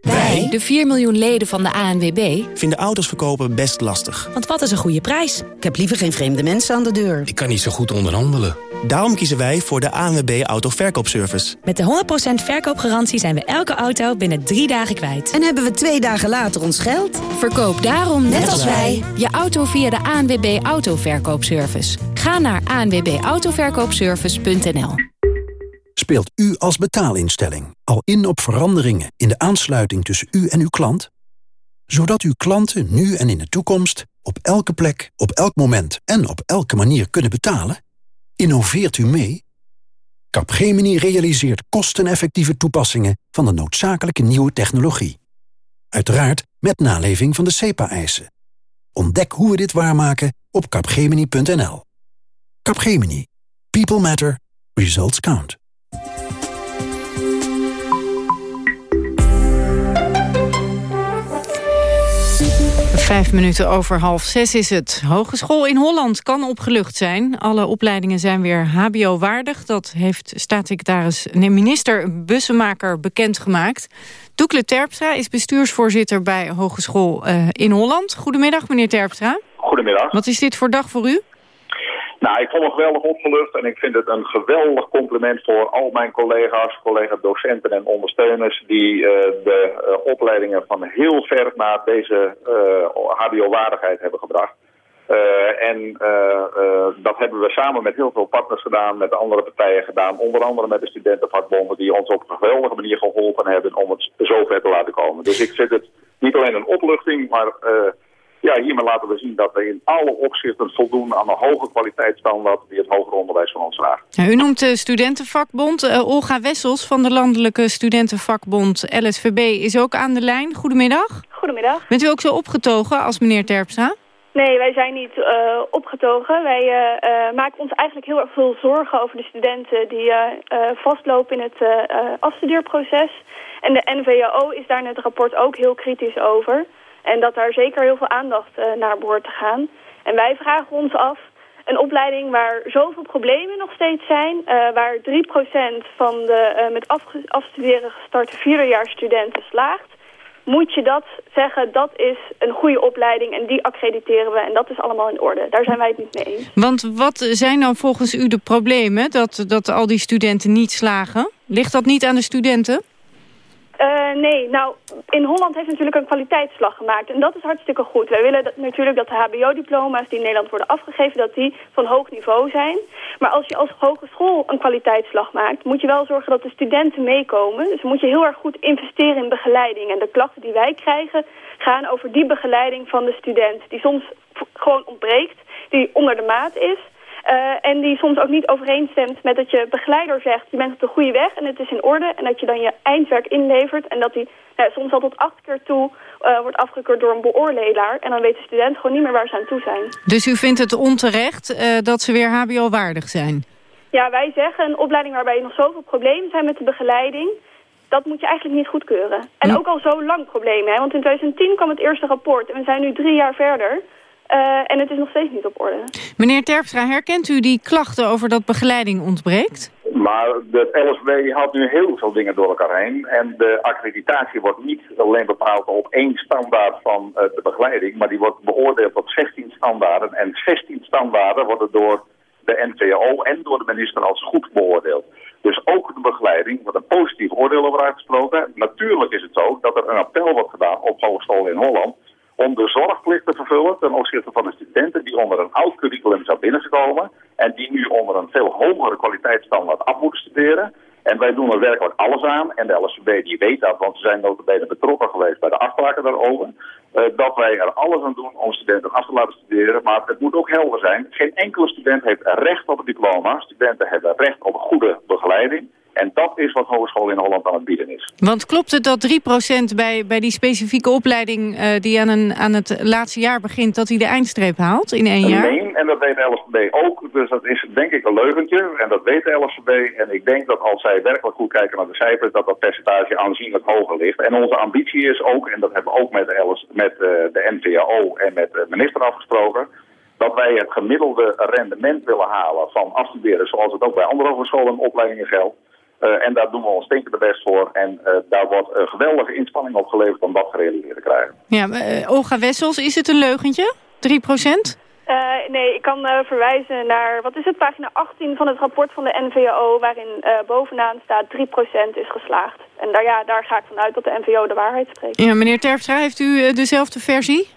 Wij, de 4 miljoen leden van de ANWB, vinden auto's verkopen best lastig. Want wat is een goede prijs? Ik heb liever geen vreemde mensen aan de deur. Ik kan niet zo goed onderhandelen. Daarom kiezen wij voor de ANWB Autoverkoopservice. Met de 100% verkoopgarantie zijn we elke auto binnen drie dagen kwijt. En hebben we twee dagen later ons geld? Verkoop daarom, net, als wij, je auto via de ANWB Autoverkoopservice. Ga naar anwbautoverkoopservice.nl Speelt u als betaalinstelling al in op veranderingen in de aansluiting tussen u en uw klant? Zodat uw klanten nu en in de toekomst op elke plek, op elk moment en op elke manier kunnen betalen? Innoveert u mee? Capgemini realiseert kosteneffectieve toepassingen van de noodzakelijke nieuwe technologie. Uiteraard met naleving van de CEPA-eisen. Ontdek hoe we dit waarmaken op capgemini.nl. Capgemini. People matter. Results count. Vijf minuten over half zes is het. Hogeschool in Holland kan opgelucht zijn. Alle opleidingen zijn weer hbo-waardig. Dat heeft staatssecretaris minister Bussemaker bekendgemaakt. Doekle Terpstra is bestuursvoorzitter bij Hogeschool uh, in Holland. Goedemiddag, meneer Terpstra. Goedemiddag. Wat is dit voor dag voor u? Nou, ik voel me geweldig opgelucht en ik vind het een geweldig compliment voor al mijn collega's, collega-docenten en ondersteuners die uh, de uh, opleidingen van heel ver naar deze uh, hbo-waardigheid hebben gebracht. en dat hebben we samen met heel veel partners gedaan, met de andere partijen gedaan, onder andere met de studentenvakbonden die ons op een geweldige manier geholpen hebben om het zo ver te laten komen. Dus ik vind het niet alleen een opluchting, maar ja, hiermee laten we zien dat we in alle opzichten voldoen aan een hoge kwaliteitsstandaard die het hoger onderwijs van ons vraagt. U noemt de studentenvakbond. Uh, Olga Wessels van de landelijke studentenvakbond LSVB is ook aan de lijn. Goedemiddag. Goedemiddag. Bent u ook zo opgetogen als meneer Terpstra? Nee, wij zijn niet uh, opgetogen. Wij uh, maken ons eigenlijk heel erg veel zorgen over de studenten die vastlopen in het afstudeerproces. En de NVAO is daar in het rapport ook heel kritisch over. En dat daar zeker heel veel aandacht uh, naar behoort te gaan. En wij vragen ons af, een opleiding waar zoveel problemen nog steeds zijn... Uh, waar 3% van de uh, met afstuderen gestarte vierdejaarsstudenten slaagt... moet je dat zeggen, dat is een goede opleiding en die accrediteren we... en dat is allemaal in orde. Daar zijn wij het niet mee eens. Want wat zijn dan volgens u de problemen dat, dat al die studenten niet slagen? Ligt dat niet aan de studenten? Uh, nee, nou, in Holland heeft natuurlijk een kwaliteitsslag gemaakt. En dat is hartstikke goed. Wij willen natuurlijk dat de hbo-diploma's die in Nederland worden afgegeven... dat die van hoog niveau zijn. Maar als je als hogeschool een kwaliteitsslag maakt... moet je wel zorgen dat de studenten meekomen. Dus moet je heel erg goed investeren in begeleiding. En de klachten die wij krijgen gaan over die begeleiding van de student... die soms gewoon ontbreekt, die onder de maat is... Uh, en die soms ook niet overeenstemt met dat je begeleider zegt... je bent op de goede weg en het is in orde... en dat je dan je eindwerk inlevert... en dat die nou, soms al tot acht keer toe uh, wordt afgekeurd door een beoordelaar... en dan weet de student gewoon niet meer waar ze aan toe zijn. Dus u vindt het onterecht uh, dat ze weer hbo-waardig zijn? Ja, wij zeggen een opleiding waarbij nog zoveel problemen zijn met de begeleiding... dat moet je eigenlijk niet goedkeuren. En hm. ook al zo lang problemen, hè? want in 2010 kwam het eerste rapport... en we zijn nu drie jaar verder... Uh, en het is nog steeds niet op orde. Meneer Terpstra, herkent u die klachten over dat begeleiding ontbreekt? Maar de LSB haalt nu heel veel dingen door elkaar heen. En de accreditatie wordt niet alleen bepaald op één standaard van uh, de begeleiding... maar die wordt beoordeeld op 16 standaarden. En 16 standaarden worden door de NVO en door de minister als goed beoordeeld. Dus ook de begeleiding wordt een positief oordeel over uitgesproken. Natuurlijk is het zo dat er een appel wordt gedaan op hogeschool in Holland om de zorgplicht te vervullen ten opzichte van de studenten die onder een oud curriculum zou binnenkomen en die nu onder een veel hogere kwaliteitsstandaard af moeten studeren. En wij doen er werkelijk alles aan. En de LSVB die weet dat, want ze zijn notabene betrokken geweest bij de afspraken daarover. Uh, dat wij er alles aan doen om studenten af te laten studeren. Maar het moet ook helder zijn. Geen enkele student heeft recht op een diploma. Studenten hebben recht op goede begeleiding. En dat is wat Hogeschool in Holland aan het bieden is. Want klopt het dat 3% bij, bij die specifieke opleiding... Uh, die aan, een, aan het laatste jaar begint, dat hij de eindstreep haalt in één jaar? Nee, en dat weet de LSVB ook. Dus dat is denk ik een leugentje. En dat weet de LSVB. En ik denk dat als zij werkelijk goed kijken naar de cijfers... dat dat percentage aanzienlijk hoger ligt. En onze ambitie is ook, en dat hebben we ook met de, LS, met, uh, de NVAO en met de minister afgesproken dat wij het gemiddelde rendement willen halen van afstuderen... zoals het ook bij andere hogescholen en opleidingen geldt. Uh, en daar doen we ons stinkende best voor. En uh, daar wordt een geweldige inspanning op geleverd om dat gerealiseerd te krijgen. Ja, uh, Olga Wessels, is het een leugentje? 3 procent? Uh, nee, ik kan uh, verwijzen naar, wat is het, pagina 18 van het rapport van de NVO... waarin uh, bovenaan staat 3% is geslaagd. En daar, ja, daar ga ik vanuit dat de NVO de waarheid spreekt. Ja, meneer Terpstra, heeft u dezelfde versie?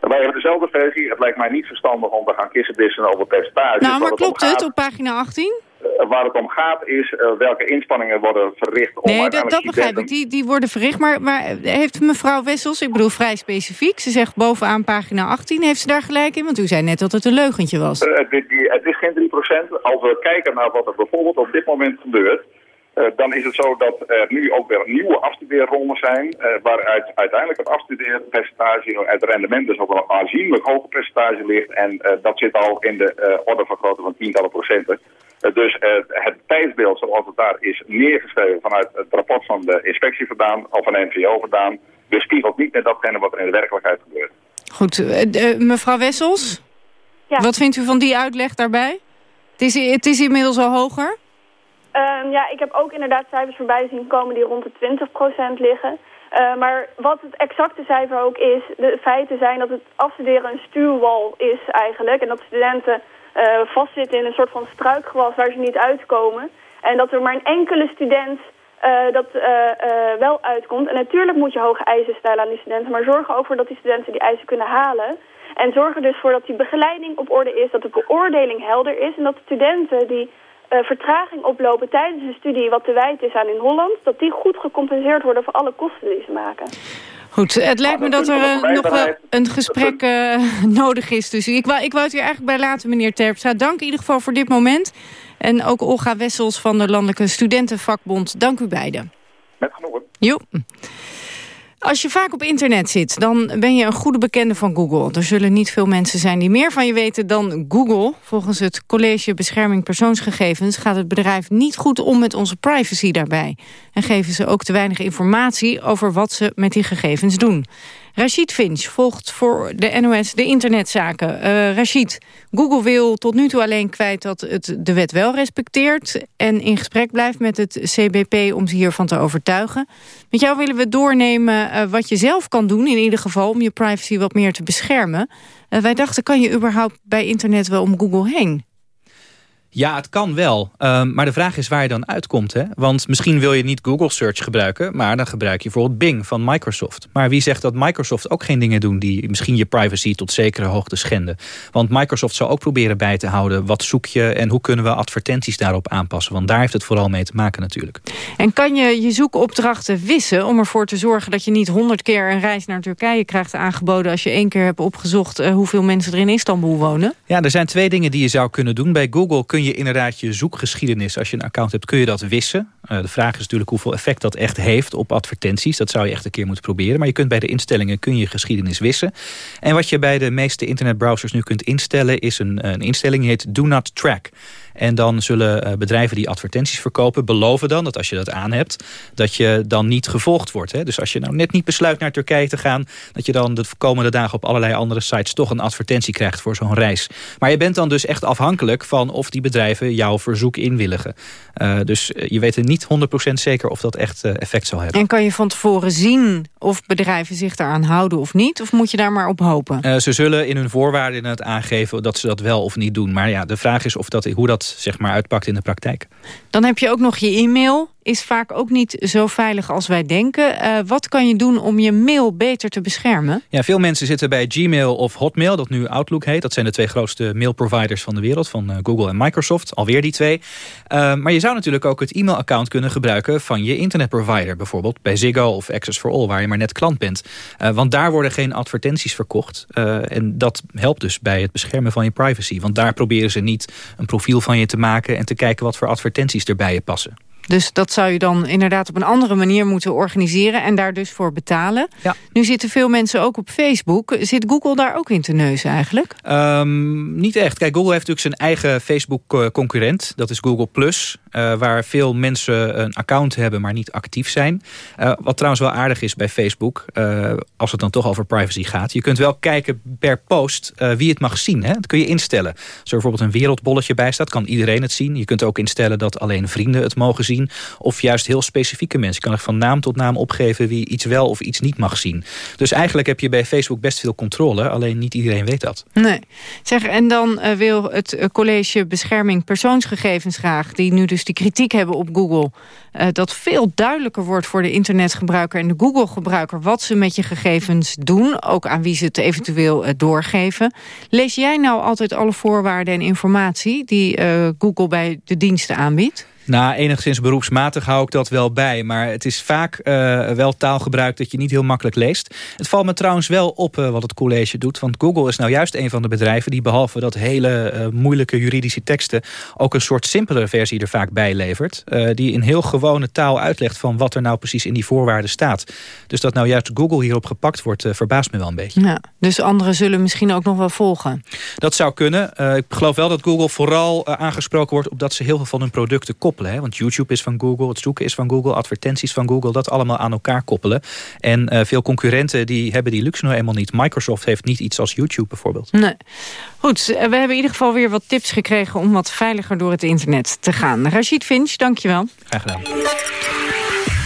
Wij hebben dezelfde versie. Het lijkt mij niet verstandig om te gaan kissendissen over percentage. Nou, maar klopt het, het op pagina 18? Uh, waar het om gaat is uh, welke inspanningen worden verricht. Om nee, dat, dat begrijp ik. Die, die worden verricht. Maar, maar heeft mevrouw Wessels, ik bedoel vrij specifiek... ze zegt bovenaan pagina 18, heeft ze daar gelijk in? Want u zei net dat het een leugentje was. Uh, het, die, het is geen 3%. Als we kijken naar wat er bijvoorbeeld op dit moment gebeurt... Uh, dan is het zo dat er nu ook weer nieuwe afstudeerrondes zijn, waaruit uiteindelijk het afstudeerpercentage, het rendement dus op een aanzienlijk hoger percentage ligt. En dat zit al in de orde van grootte van tientallen procenten. Dus het tijdsbeeld zoals het daar is neergeschreven vanuit het rapport van de inspectie vandaan, of van de NVO vandaan, weerspiegelt niet met datgene wat er in de werkelijkheid gebeurt. Goed, mevrouw Wessels, ja. wat vindt u van die uitleg daarbij? Het is, het is inmiddels al hoger? Um, ja, ik heb ook inderdaad cijfers voorbij zien komen die rond de 20% liggen. Uh, maar wat het exacte cijfer ook is, de feiten zijn dat het afstuderen een stuurwal is eigenlijk. En dat studenten vastzitten in een soort van struikgewas waar ze niet uitkomen. En dat er maar een enkele student uh, dat wel uitkomt. En natuurlijk moet je hoge eisen stellen aan die studenten, maar zorg er ook voor dat die studenten die eisen kunnen halen. En zorg er dus voor dat die begeleiding op orde is, dat de beoordeling helder is en dat de studenten die vertraging oplopen tijdens een studie wat te wijd is aan in Holland... dat die goed gecompenseerd worden voor alle kosten die ze maken. Goed, het lijkt me dat er uh, nog wel een gesprek uh, nodig is. Dus ik wou, ik wou het hier eigenlijk bij laten, meneer Terpstra. Dank in ieder geval voor dit moment. En ook Olga Wessels van de Landelijke Studentenvakbond. Dank u beiden. Met genoegen. Jo. Als je vaak op internet zit, dan ben je een goede bekende van Google. Er zullen niet veel mensen zijn die meer van je weten dan Google. Volgens het College Bescherming Persoonsgegevens gaat het bedrijf niet goed om met onze privacy daarbij. En geven ze ook te weinig informatie over wat ze met die gegevens doen. Rashid Finch volgt voor de NOS de internetzaken. Uh, Google wil tot nu toe alleen kwijt dat het de wet wel respecteert... en in gesprek blijft met het CBP om ze hiervan te overtuigen. Met jou willen we doornemen uh, wat je zelf kan doen... in ieder geval om je privacy wat meer te beschermen. Uh, wij dachten, kan je überhaupt bij internet wel om Google heen? Ja, het kan wel. Um, maar de vraag is waar je dan uitkomt. Hè? Want misschien wil je niet Google Search gebruiken... maar dan gebruik je bijvoorbeeld Bing van Microsoft. Maar wie zegt dat Microsoft ook geen dingen doen... die misschien je privacy tot zekere hoogte schenden? Want Microsoft zou ook proberen bij te houden... wat zoek je en hoe kunnen we advertenties daarop aanpassen? Want daar heeft het vooral mee te maken natuurlijk. En kan je je zoekopdrachten wissen... om ervoor te zorgen dat je niet honderd keer een reis naar Turkije krijgt aangeboden... als je één keer hebt opgezocht uh, hoeveel mensen er in Istanbul wonen? Ja, er zijn twee dingen die je zou kunnen doen. Bij Google kun je je inderdaad je zoekgeschiedenis, als je een account hebt, kun je dat wissen. Uh, de vraag is natuurlijk hoeveel effect dat echt heeft op advertenties. Dat zou je echt een keer moeten proberen. Maar je kunt bij de instellingen kun je geschiedenis wissen. En wat je bij de meeste internetbrowsers nu kunt instellen... is een, een instelling die heet Do Not Track. En dan zullen eh, bedrijven die advertenties verkopen beloven dan dat als je dat aan hebt, dat je dan niet gevolgd wordt. Hè? Dus als je nou net niet besluit naar Turkije te gaan, dat je dan de komende dagen op allerlei andere sites toch een advertentie krijgt voor zo'n reis. Maar je bent dan dus echt afhankelijk van of die bedrijven jouw verzoek inwilligen. Uh, dus eh, je weet er niet 100% zeker of dat echt effect zal hebben. En kan je van tevoren zien of bedrijven zich daaraan houden of niet? Of moet je daar maar op hopen? Uh, ze zullen in hun voorwaarden het aangeven dat ze dat wel of niet doen. Maar ja, de vraag is of dat, hoe dat zeg maar uitpakt in de praktijk. Dan heb je ook nog je e-mail. Is vaak ook niet zo veilig als wij denken. Uh, wat kan je doen om je mail beter te beschermen? Ja, veel mensen zitten bij Gmail of Hotmail, dat nu Outlook heet. Dat zijn de twee grootste mailproviders van de wereld, van uh, Google en Microsoft. Alweer die twee. Uh, maar je zou natuurlijk ook het e-mailaccount kunnen gebruiken van je internetprovider. Bijvoorbeeld bij Ziggo of Access for All, waar je maar net klant bent. want daar worden geen advertenties verkocht. en dat helpt dus bij het beschermen van je privacy. Want daar proberen ze niet een profiel van je te maken... en te kijken wat voor advertenties er bij je passen. Dus dat zou je dan inderdaad op een andere manier moeten organiseren... en daar dus voor betalen. Ja. Nu zitten veel mensen ook op Facebook. Zit Google daar ook in te neuzen eigenlijk? Um, niet echt. Kijk, Google heeft natuurlijk zijn eigen Facebook-concurrent. Dat is Google+. Plus. Uh, waar veel mensen een account hebben... maar niet actief zijn. Uh, wat trouwens wel aardig is bij Facebook... Uh, als het dan toch over privacy gaat. Je kunt wel kijken per post wie het mag zien. Hè? Dat kun je instellen. Als er bijvoorbeeld een wereldbolletje bij staat... kan iedereen het zien. Je kunt ook instellen dat alleen vrienden het mogen zien. Of juist heel specifieke mensen. Je kan echt van naam tot naam opgeven... wie iets wel of iets niet mag zien. Dus eigenlijk heb je bij Facebook best veel controle. Alleen niet iedereen weet dat. Nee. Zeg, en dan wil het college Bescherming Persoonsgegevens graag... die nu dus die kritiek hebben op Google... Uh, dat veel duidelijker wordt voor de internetgebruiker en de Google-gebruiker... wat ze met je gegevens doen, ook aan wie ze het eventueel uh, doorgeven. Lees jij nou altijd alle voorwaarden en informatie... die uh, Google bij de diensten aanbiedt? Nou, enigszins beroepsmatig hou ik dat wel bij. Maar het is vaak uh, wel taalgebruik dat je niet heel makkelijk leest. Het valt me trouwens wel op uh, wat het college doet. Want Google is nou juist een van de bedrijven... die behalve dat hele uh, moeilijke juridische teksten... ook een soort simpelere versie er vaak bij levert. die in heel gewone taal uitlegt van wat er nou precies in die voorwaarden staat. Dus dat nou juist Google hierop gepakt wordt... verbaast me wel een beetje. Ja, dus anderen zullen misschien ook nog wel volgen. Dat zou kunnen. ik geloof wel dat Google vooral aangesproken wordt... op dat ze heel veel van hun producten koppelen koppelen. Hè? Want YouTube is van Google, het zoeken is van Google... advertenties van Google, dat allemaal aan elkaar koppelen. En uh, veel concurrenten die hebben die luxe nou eenmaal niet. Microsoft heeft niet iets als YouTube bijvoorbeeld. Nee. Goed, we hebben in ieder geval weer wat tips gekregen... om wat veiliger door het internet te gaan. Rashid Finch, dankjewel. Graag gedaan.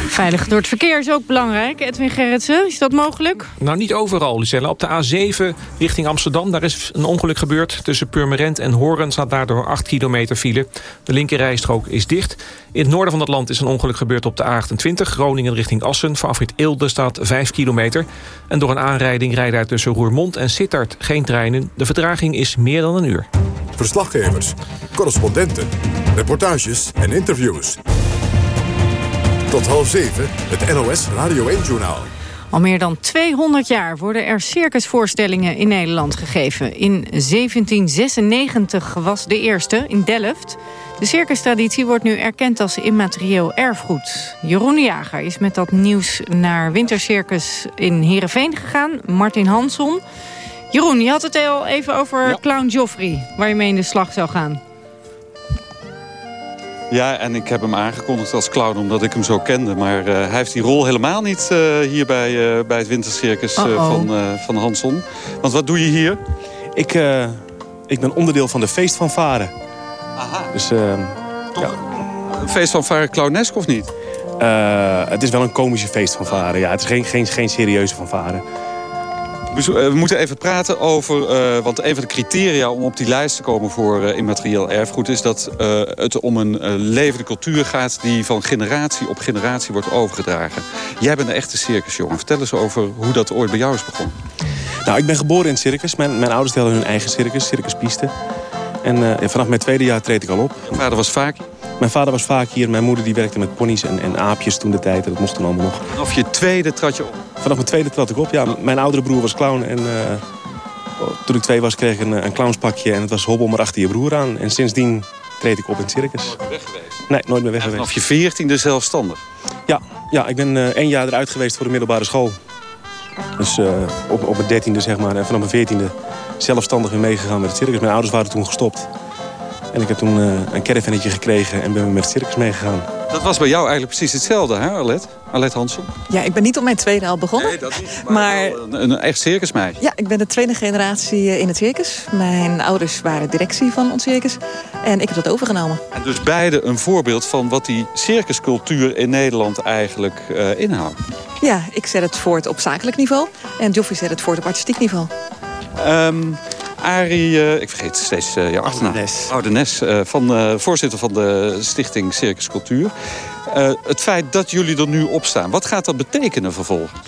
Veilig door het verkeer is ook belangrijk. Edwin Gerritsen, is dat mogelijk? Nou, niet overal, Lucella. Op de A7 richting Amsterdam, daar is een ongeluk gebeurd. Tussen Purmerend en Horen staat daardoor 8 kilometer file. De linkerrijstrook is dicht. In het noorden van het land is een ongeluk gebeurd op de A28. Groningen richting Assen. Voor afrit Eelde staat 5 kilometer. En door een aanrijding rijden daar tussen Roermond en Sittard geen treinen. De vertraging is meer dan een uur. Verslaggevers, correspondenten, reportages en interviews. Tot half zeven, het NOS Radio 1-journaal. Al meer dan 200 jaar worden er circusvoorstellingen in Nederland gegeven. In 1796 was de eerste, in Delft. De circustraditie wordt nu erkend als immaterieel erfgoed. Jeroen de Jager is met dat nieuws naar Wintercircus in Heerenveen gegaan. Martin Hansson. Jeroen, je had het al even over ja. Clown Joffrey, waar je mee in de slag zou gaan. Ja, en ik heb hem aangekondigd als clown omdat ik hem zo kende. Maar uh, hij heeft die rol helemaal niet uh, hier bij, uh, bij het wintercircus uh -oh. van, van Hanson. Want wat doe je hier? Ik, ik ben onderdeel van de feest van Varen. Aha. Dus, ja. Een van Varen clownesk of niet? het is wel een komische feest van Varen. Ja, het is geen, geen, geen serieuze van Varen. We moeten even praten over, uh, want een van de criteria om op die lijst te komen voor uh, immaterieel erfgoed is dat uh, het om een levende cultuur gaat die van generatie op generatie wordt overgedragen. Jij bent een echte circusjongen. Vertel eens over hoe dat ooit bij jou is begonnen. Nou, ik ben geboren in het circus. Mijn, mijn ouders hadden hun eigen circus, Circus Piste. En vanaf mijn tweede jaar treed ik al op. Mijn vader was vaak mijn vader was vaak hier. Mijn moeder die werkte met ponies en, en aapjes toen de tijd. Dat mocht toen allemaal nog. Vanaf je tweede trad je op? Vanaf mijn tweede trad ik op, ja. Mijn oudere broer was clown. En uh, toen ik twee was kreeg ik een, een clownspakje. En het was hobbel maar achter je broer aan. En sindsdien treed ik op in het circus. Nooit meer weg geweest? Nee, nooit meer weg en geweest. vanaf je veertiende zelfstandig? Ja, ja, ik ben uh, één jaar eruit geweest voor de middelbare school. Dus uh, op, op mijn dertiende zeg maar. En vanaf mijn veertiende zelfstandig weer meegegaan met het circus. Mijn ouders waren toen gestopt. En ik heb toen uh, een caravannetje gekregen en ben met het circus meegegaan. Dat was bij jou eigenlijk precies hetzelfde, hè, Arlet? Arlet Hansen? Ja, ik ben niet op mijn tweede al begonnen. Nee, dat niet. Maar, maar... Een, een, echt circusmeid. Ja, ik ben de tweede generatie in het circus. Mijn ouders waren directie van ons circus. En ik heb dat overgenomen. En dus beide een voorbeeld van wat die circuscultuur in Nederland eigenlijk uh, inhoudt. Ja, ik zet het voort op zakelijk niveau. En Joffrey zet het voort op artistiek niveau. Um, Arie, uh, ik vergeet steeds uh, jouw achternaam. Oudenes. Uh, van, voorzitter van de stichting Circus Cultuur. het feit dat jullie er nu op staan, wat gaat dat betekenen vervolgens?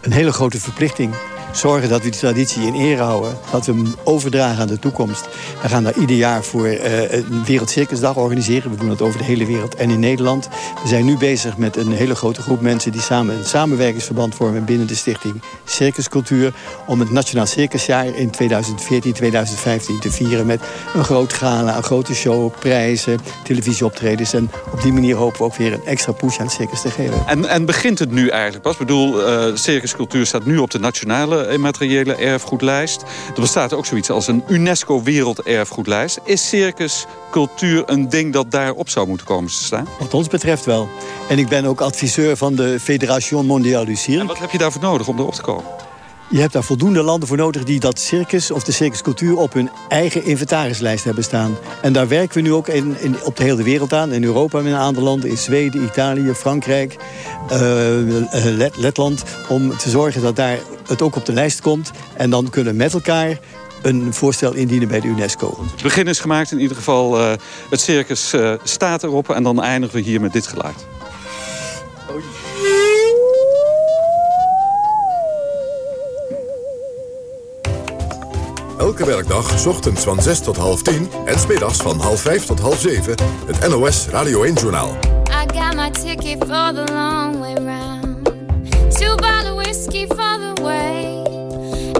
Een hele grote verplichting zorgen dat we die traditie in ere houden. Dat we hem overdragen aan de toekomst. We gaan daar ieder jaar voor uh, een Wereldcircusdag organiseren. We doen dat over de hele wereld en in Nederland. We zijn nu bezig met een hele grote groep mensen... die samen een samenwerkingsverband vormen binnen de stichting Circuscultuur... om het Nationaal Circusjaar in 2014-2015 te vieren... met een groot gala, een grote show, prijzen, televisieoptredens. En op die manier hopen we ook weer een extra push aan het circus te geven. En, en begint het nu eigenlijk pas? Ik bedoel, uh, circuscultuur staat nu op de nationale andere immateriële erfgoedlijst. Er bestaat ook zoiets als een UNESCO werelderfgoedlijst. Is circuscultuur een ding dat daarop zou moeten komen te staan? Wat ons betreft wel. En ik ben ook adviseur van de Fédération Mondiale du Cirque. En wat heb je daarvoor nodig om erop te komen? Je hebt daar voldoende landen voor nodig die dat circus of de circuscultuur op hun eigen inventarislijst hebben staan. En daar werken we nu ook in, in op de hele wereld aan. In Europa met een aantal landen, in Zweden, Italië, Frankrijk, uh, Letland. Om te zorgen dat daar het ook op de lijst komt. En dan kunnen we met elkaar een voorstel indienen bij de UNESCO. Het begin is gemaakt in ieder geval. Uh, het circus uh, staat erop en dan eindigen we hier met dit geluid. Elke werkdag, ochtends van 6 tot half 10 en smiddags van half 5 tot half 7, het NOS Radio 1-journaal. I got my ticket for the long way round. Two bottle whiskey for the way.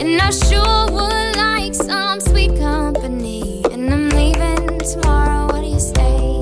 And I sure would like some sweet company. And I'm leaving tomorrow. What do you say?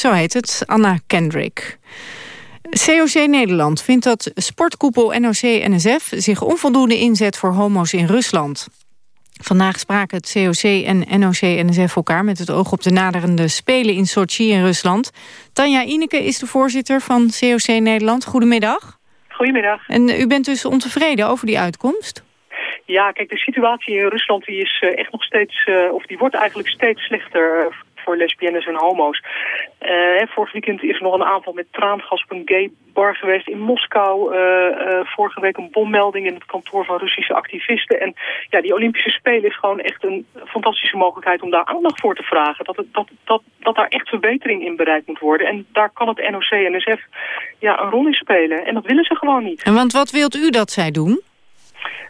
Zo heet het, Anna Kendrick. COC Nederland vindt dat sportkoepel NOC-NSF zich onvoldoende inzet voor homo's in Rusland. Vandaag spraken het COC en NOC-NSF elkaar met het oog op de naderende Spelen in Sochi in Rusland. Tanja Ineke is de voorzitter van COC Nederland. Goedemiddag. Goedemiddag. En u bent dus ontevreden over die uitkomst? Ja, kijk, de situatie in Rusland die is eh, echt nog steeds, uh, of die wordt eigenlijk steeds slechter eh, voor lesbiennes en homo's. Uh, vorig weekend is er nog een aanval met traangas op een gay bar geweest in Moskou. Uh, uh, vorige week een bommelding in het kantoor van Russische activisten. En ja, die Olympische Spelen is gewoon echt een fantastische mogelijkheid om daar aandacht voor te vragen. Dat, het, dat, dat, dat daar echt verbetering in bereikt moet worden. En daar kan het NOC-NSF ja, een rol in spelen. En dat willen ze gewoon niet. En want wat wilt u dat zij doen?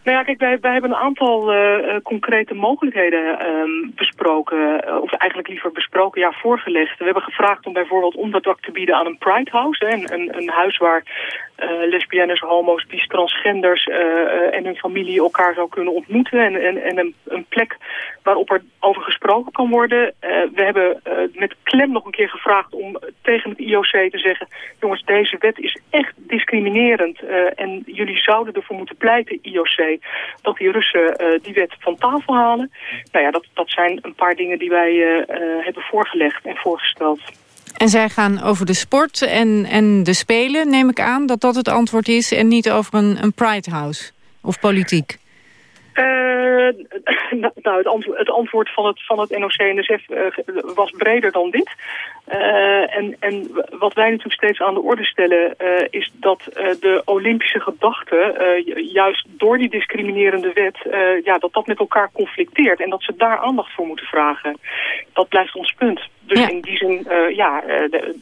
Nou ja, kijk, wij, hebben een aantal uh, concrete mogelijkheden um, besproken. Uh, of eigenlijk liever besproken, ja, voorgelegd. We hebben gevraagd om bijvoorbeeld onderdak te bieden aan een Pride House. Een, een huis waar uh, lesbiennes, homo's, bis, transgenders en hun familie elkaar zou kunnen ontmoeten. En, en, en een, een plek waarop er over gesproken kan worden. we hebben met klem nog een keer gevraagd om tegen het IOC te zeggen... jongens, deze wet is echt discriminerend en jullie zouden ervoor moeten pleiten, IOC dat die Russen uh, die wet van tafel halen. Nou ja, dat, dat zijn een paar dingen die wij uh, hebben voorgelegd en voorgesteld. En zij gaan over de sport en, en de spelen, neem ik aan, dat dat het antwoord is... en niet over een, een Pride House of politiek. nou, het, antwoord, het antwoord van het, van het NOC-NSF uh, was breder dan dit. Uh, en, en wat wij natuurlijk steeds aan de orde stellen... Uh, is dat de Olympische gedachte, juist door die discriminerende wet... ja, dat dat met elkaar conflicteert en dat ze daar aandacht voor moeten vragen. Dat blijft ons punt. Dus in die zin, ja, de,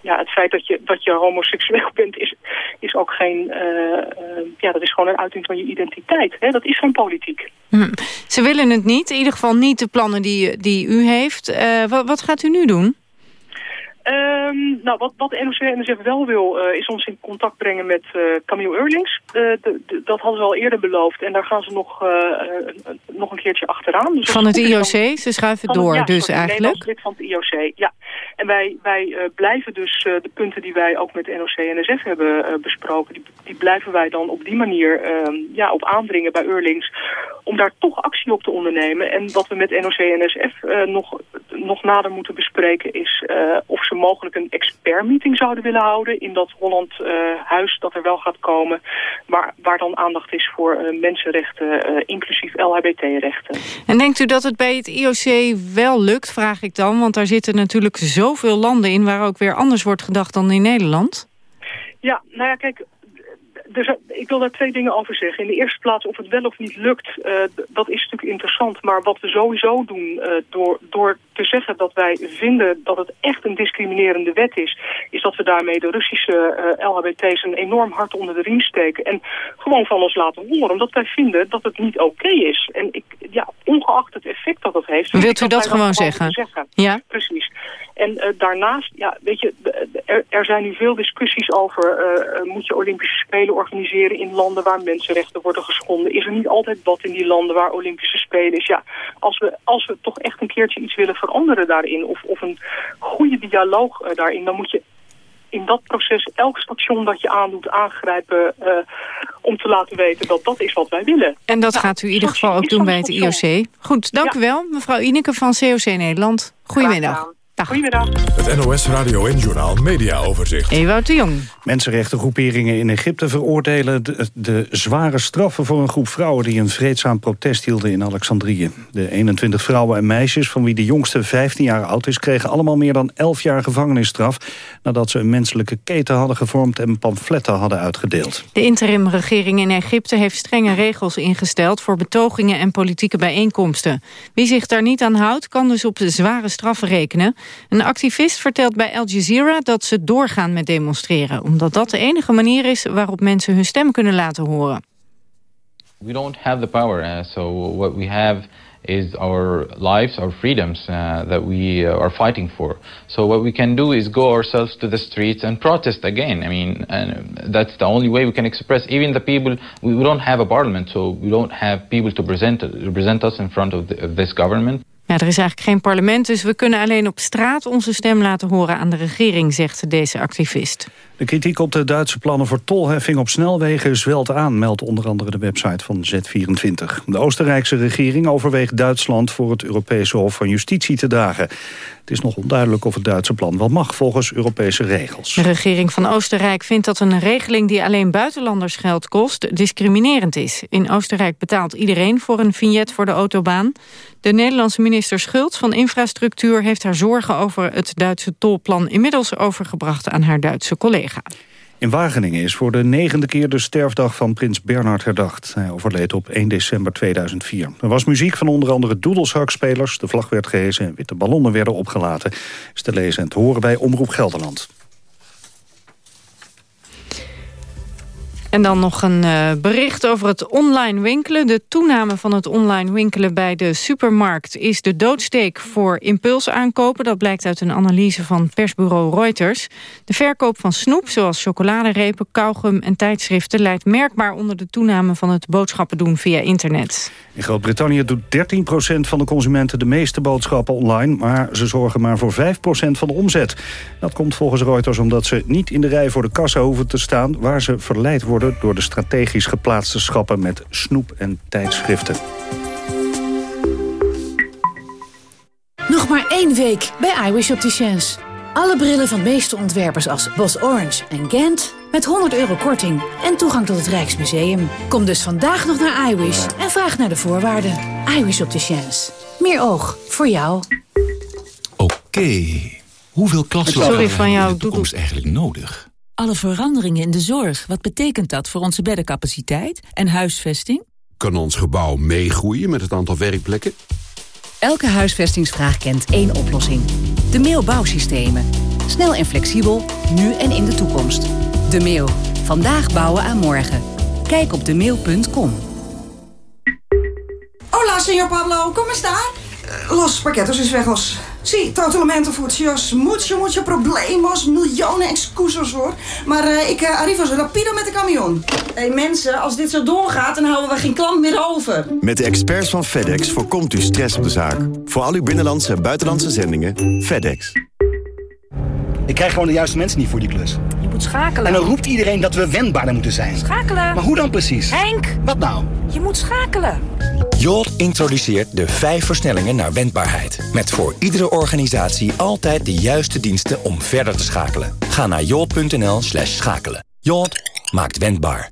ja, het feit dat je, dat je homoseksueel bent is, is ook geen, ja, dat is gewoon een uiting van je identiteit. Hè? Dat is geen politiek. Hm. Ze willen het niet, in ieder geval niet de plannen die, die u heeft. Wat, wat, gaat u nu doen? Ehm, nou, wat, wat de NOC-NSF wel wil, uh, is ons in contact brengen met uh, Camille Eurlings. Uh, de, de, dat hadden ze al eerder beloofd en daar gaan ze nog, nog een keertje achteraan. Dus van het IOC? Dan, ze schuiven van, door ja, dus eigenlijk? lid van het IOC, ja. En wij, wij blijven dus de punten die wij ook met de NOC-NSF hebben besproken... Die, die, blijven wij dan op die manier ehm, ja, op aandringen bij Eurlings... om daar toch actie op te ondernemen. En wat we met NOC-NSF nog, nog nader moeten bespreken is of ze mogelijk een expertmeeting zouden willen houden in dat Holland uh, huis dat er wel gaat komen. Waar, waar dan aandacht is voor uh, mensenrechten, inclusief LHBT-rechten. En denkt u dat het bij het IOC wel lukt, vraag ik dan? Want daar zitten natuurlijk zoveel landen in waar ook weer anders wordt gedacht dan in Nederland. Ja, nou ja, kijk, dus ik wil daar twee dingen over zeggen. In de eerste plaats of het wel of niet lukt, uh, dat is natuurlijk interessant. Maar wat we sowieso doen uh, door, door te zeggen dat wij vinden dat het echt een discriminerende wet is... is dat we daarmee de Russische uh, LHBT's een enorm hart onder de riem steken... en gewoon van ons laten horen, omdat wij vinden dat het niet oké okay is. En ik, ja, ongeacht het effect dat het heeft... Wilt u dat, gewoon zeggen? zeggen? Ja. Precies. En daarnaast, ja, weet je, er, er, zijn nu veel discussies over... Moet je Olympische Spelen organiseren in landen waar mensenrechten worden geschonden? Is er niet altijd wat in die landen waar Olympische Spelen is? Ja, als we, als we toch echt een keertje iets willen veranderen daarin... of, of een goede dialoog uh, daarin, dan moet je in dat proces elk station dat je aandoet aangrijpen... Uh, om te laten weten dat dat is wat wij willen. En dat nou, gaat u in ieder geval ook doen bij het IOC. Goed, dank ja. u wel, mevrouw Ineke van COC Nederland. Goedemiddag. Dag. Goedemiddag. Het NOS Radio en Journaal Media Overzicht. Ewout de Jong. Mensenrechtengroeperingen in Egypte veroordelen de, de, zware straffen voor een groep vrouwen die een vreedzaam protest hielden in Alexandrië. De 21 vrouwen en meisjes, van wie de jongste 15 jaar oud is, kregen allemaal meer dan 11 jaar gevangenisstraf nadat ze een menselijke keten hadden gevormd en pamfletten hadden uitgedeeld. De interimregering in Egypte heeft strenge regels ingesteld voor betogingen en politieke bijeenkomsten. Wie zich daar niet aan houdt, kan dus op de zware straffen rekenen. Een activist vertelt bij Al Jazeera dat ze doorgaan met demonstreren... omdat dat de enige manier is waarop mensen hun stem kunnen laten horen. We don't have the power, uh, so what we have is our lives, our freedoms uh, that we uh, are fighting for. So what we can do is go ourselves to the streets and protest again. I mean, that's the only way we can express. Even the people, we, don't have a parliament, so we don't have people to present, represent us in front of this government. Ja, er is eigenlijk geen parlement, dus we kunnen alleen op straat onze stem laten horen aan de regering, zegt deze activist. De kritiek op de Duitse plannen voor tolheffing op snelwegen zwelt aan, meldt onder andere de website van Z24. De Oostenrijkse regering overweegt Duitsland voor het Europese Hof van Justitie te dagen. Het is nog onduidelijk of het Duitse plan wel mag volgens Europese regels. De regering van Oostenrijk vindt dat een regeling die alleen buitenlanders geld kost discriminerend is. In Oostenrijk betaalt iedereen voor een vignet voor de autobaan. De Nederlandse minister Schultz van Infrastructuur heeft haar zorgen over het Duitse tolplan inmiddels overgebracht aan haar Duitse In Wageningen is voor de negende keer de sterfdag van prins Bernhard herdacht. Hij overleed op 1 december 2004. Er was muziek van onder andere doedelzakspelers, de vlag werd gehezen en witte ballonnen werden opgelaten. Is te lezen en te horen bij Omroep Gelderland. En dan nog een uh, bericht over het online winkelen. De toename van het online winkelen bij de supermarkt... is de doodsteek voor impulsaankopen. Dat blijkt uit een analyse van persbureau Reuters. De verkoop van snoep, zoals chocoladerepen, kauwgum en tijdschriften... leidt merkbaar onder de toename van het boodschappen doen via internet. In Groot-Brittannië doet 13% van de consumenten de meeste boodschappen online... maar ze zorgen maar voor 5% van de omzet. Dat komt volgens Reuters omdat ze niet in de rij voor de kassa hoeven te staan... waar ze verleid worden door de strategisch geplaatste schappen met snoep en tijdschriften. Nog maar één week bij iWish Opticians. Alle brillen van meeste ontwerpers als Bos Orange en Gent... met 100 euro korting en toegang tot het Rijksmuseum. Kom dus vandaag nog naar iWish en vraag naar de voorwaarden. iWish Opticians. Meer oog voor jou. Oké. Okay. Hoeveel klaslokalen hebben we in de toekomst eigenlijk nodig? Alle veranderingen in de zorg, wat betekent dat voor onze beddencapaciteit en huisvesting? Kan ons gebouw meegroeien met het aantal werkplekken? Elke huisvestingsvraag kent één oplossing. De Meo Bouwsystemen. Snel en flexibel, nu en in de toekomst. De Meo. Vandaag bouwen aan morgen. Kijk op demeel.com. Hola, señor Pablo. Kom eens daar. Los paquetos is weg, los. Zie, totalmente futsios, mucho, mucho problemos, miljoenen excuses hoor. Maar uh, ik uh, arrivo zo rapido met de camion. Hé hey, mensen, als dit zo doorgaat, dan houden we geen klant meer over. Met de experts van FedEx voorkomt u stress op de zaak. Voor al uw binnenlandse en buitenlandse zendingen, FedEx. Ik krijg gewoon de juiste mensen niet voor die klus. Je moet schakelen. En dan roept iedereen dat we wendbaarder moeten zijn. Schakelen. Maar hoe dan precies? Henk! Wat nou? Je moet schakelen. Jolt introduceert de vijf versnellingen naar wendbaarheid. Met voor iedere organisatie altijd de juiste diensten om verder te schakelen. Ga naar jolt.nl slash schakelen. Jolt maakt wendbaar.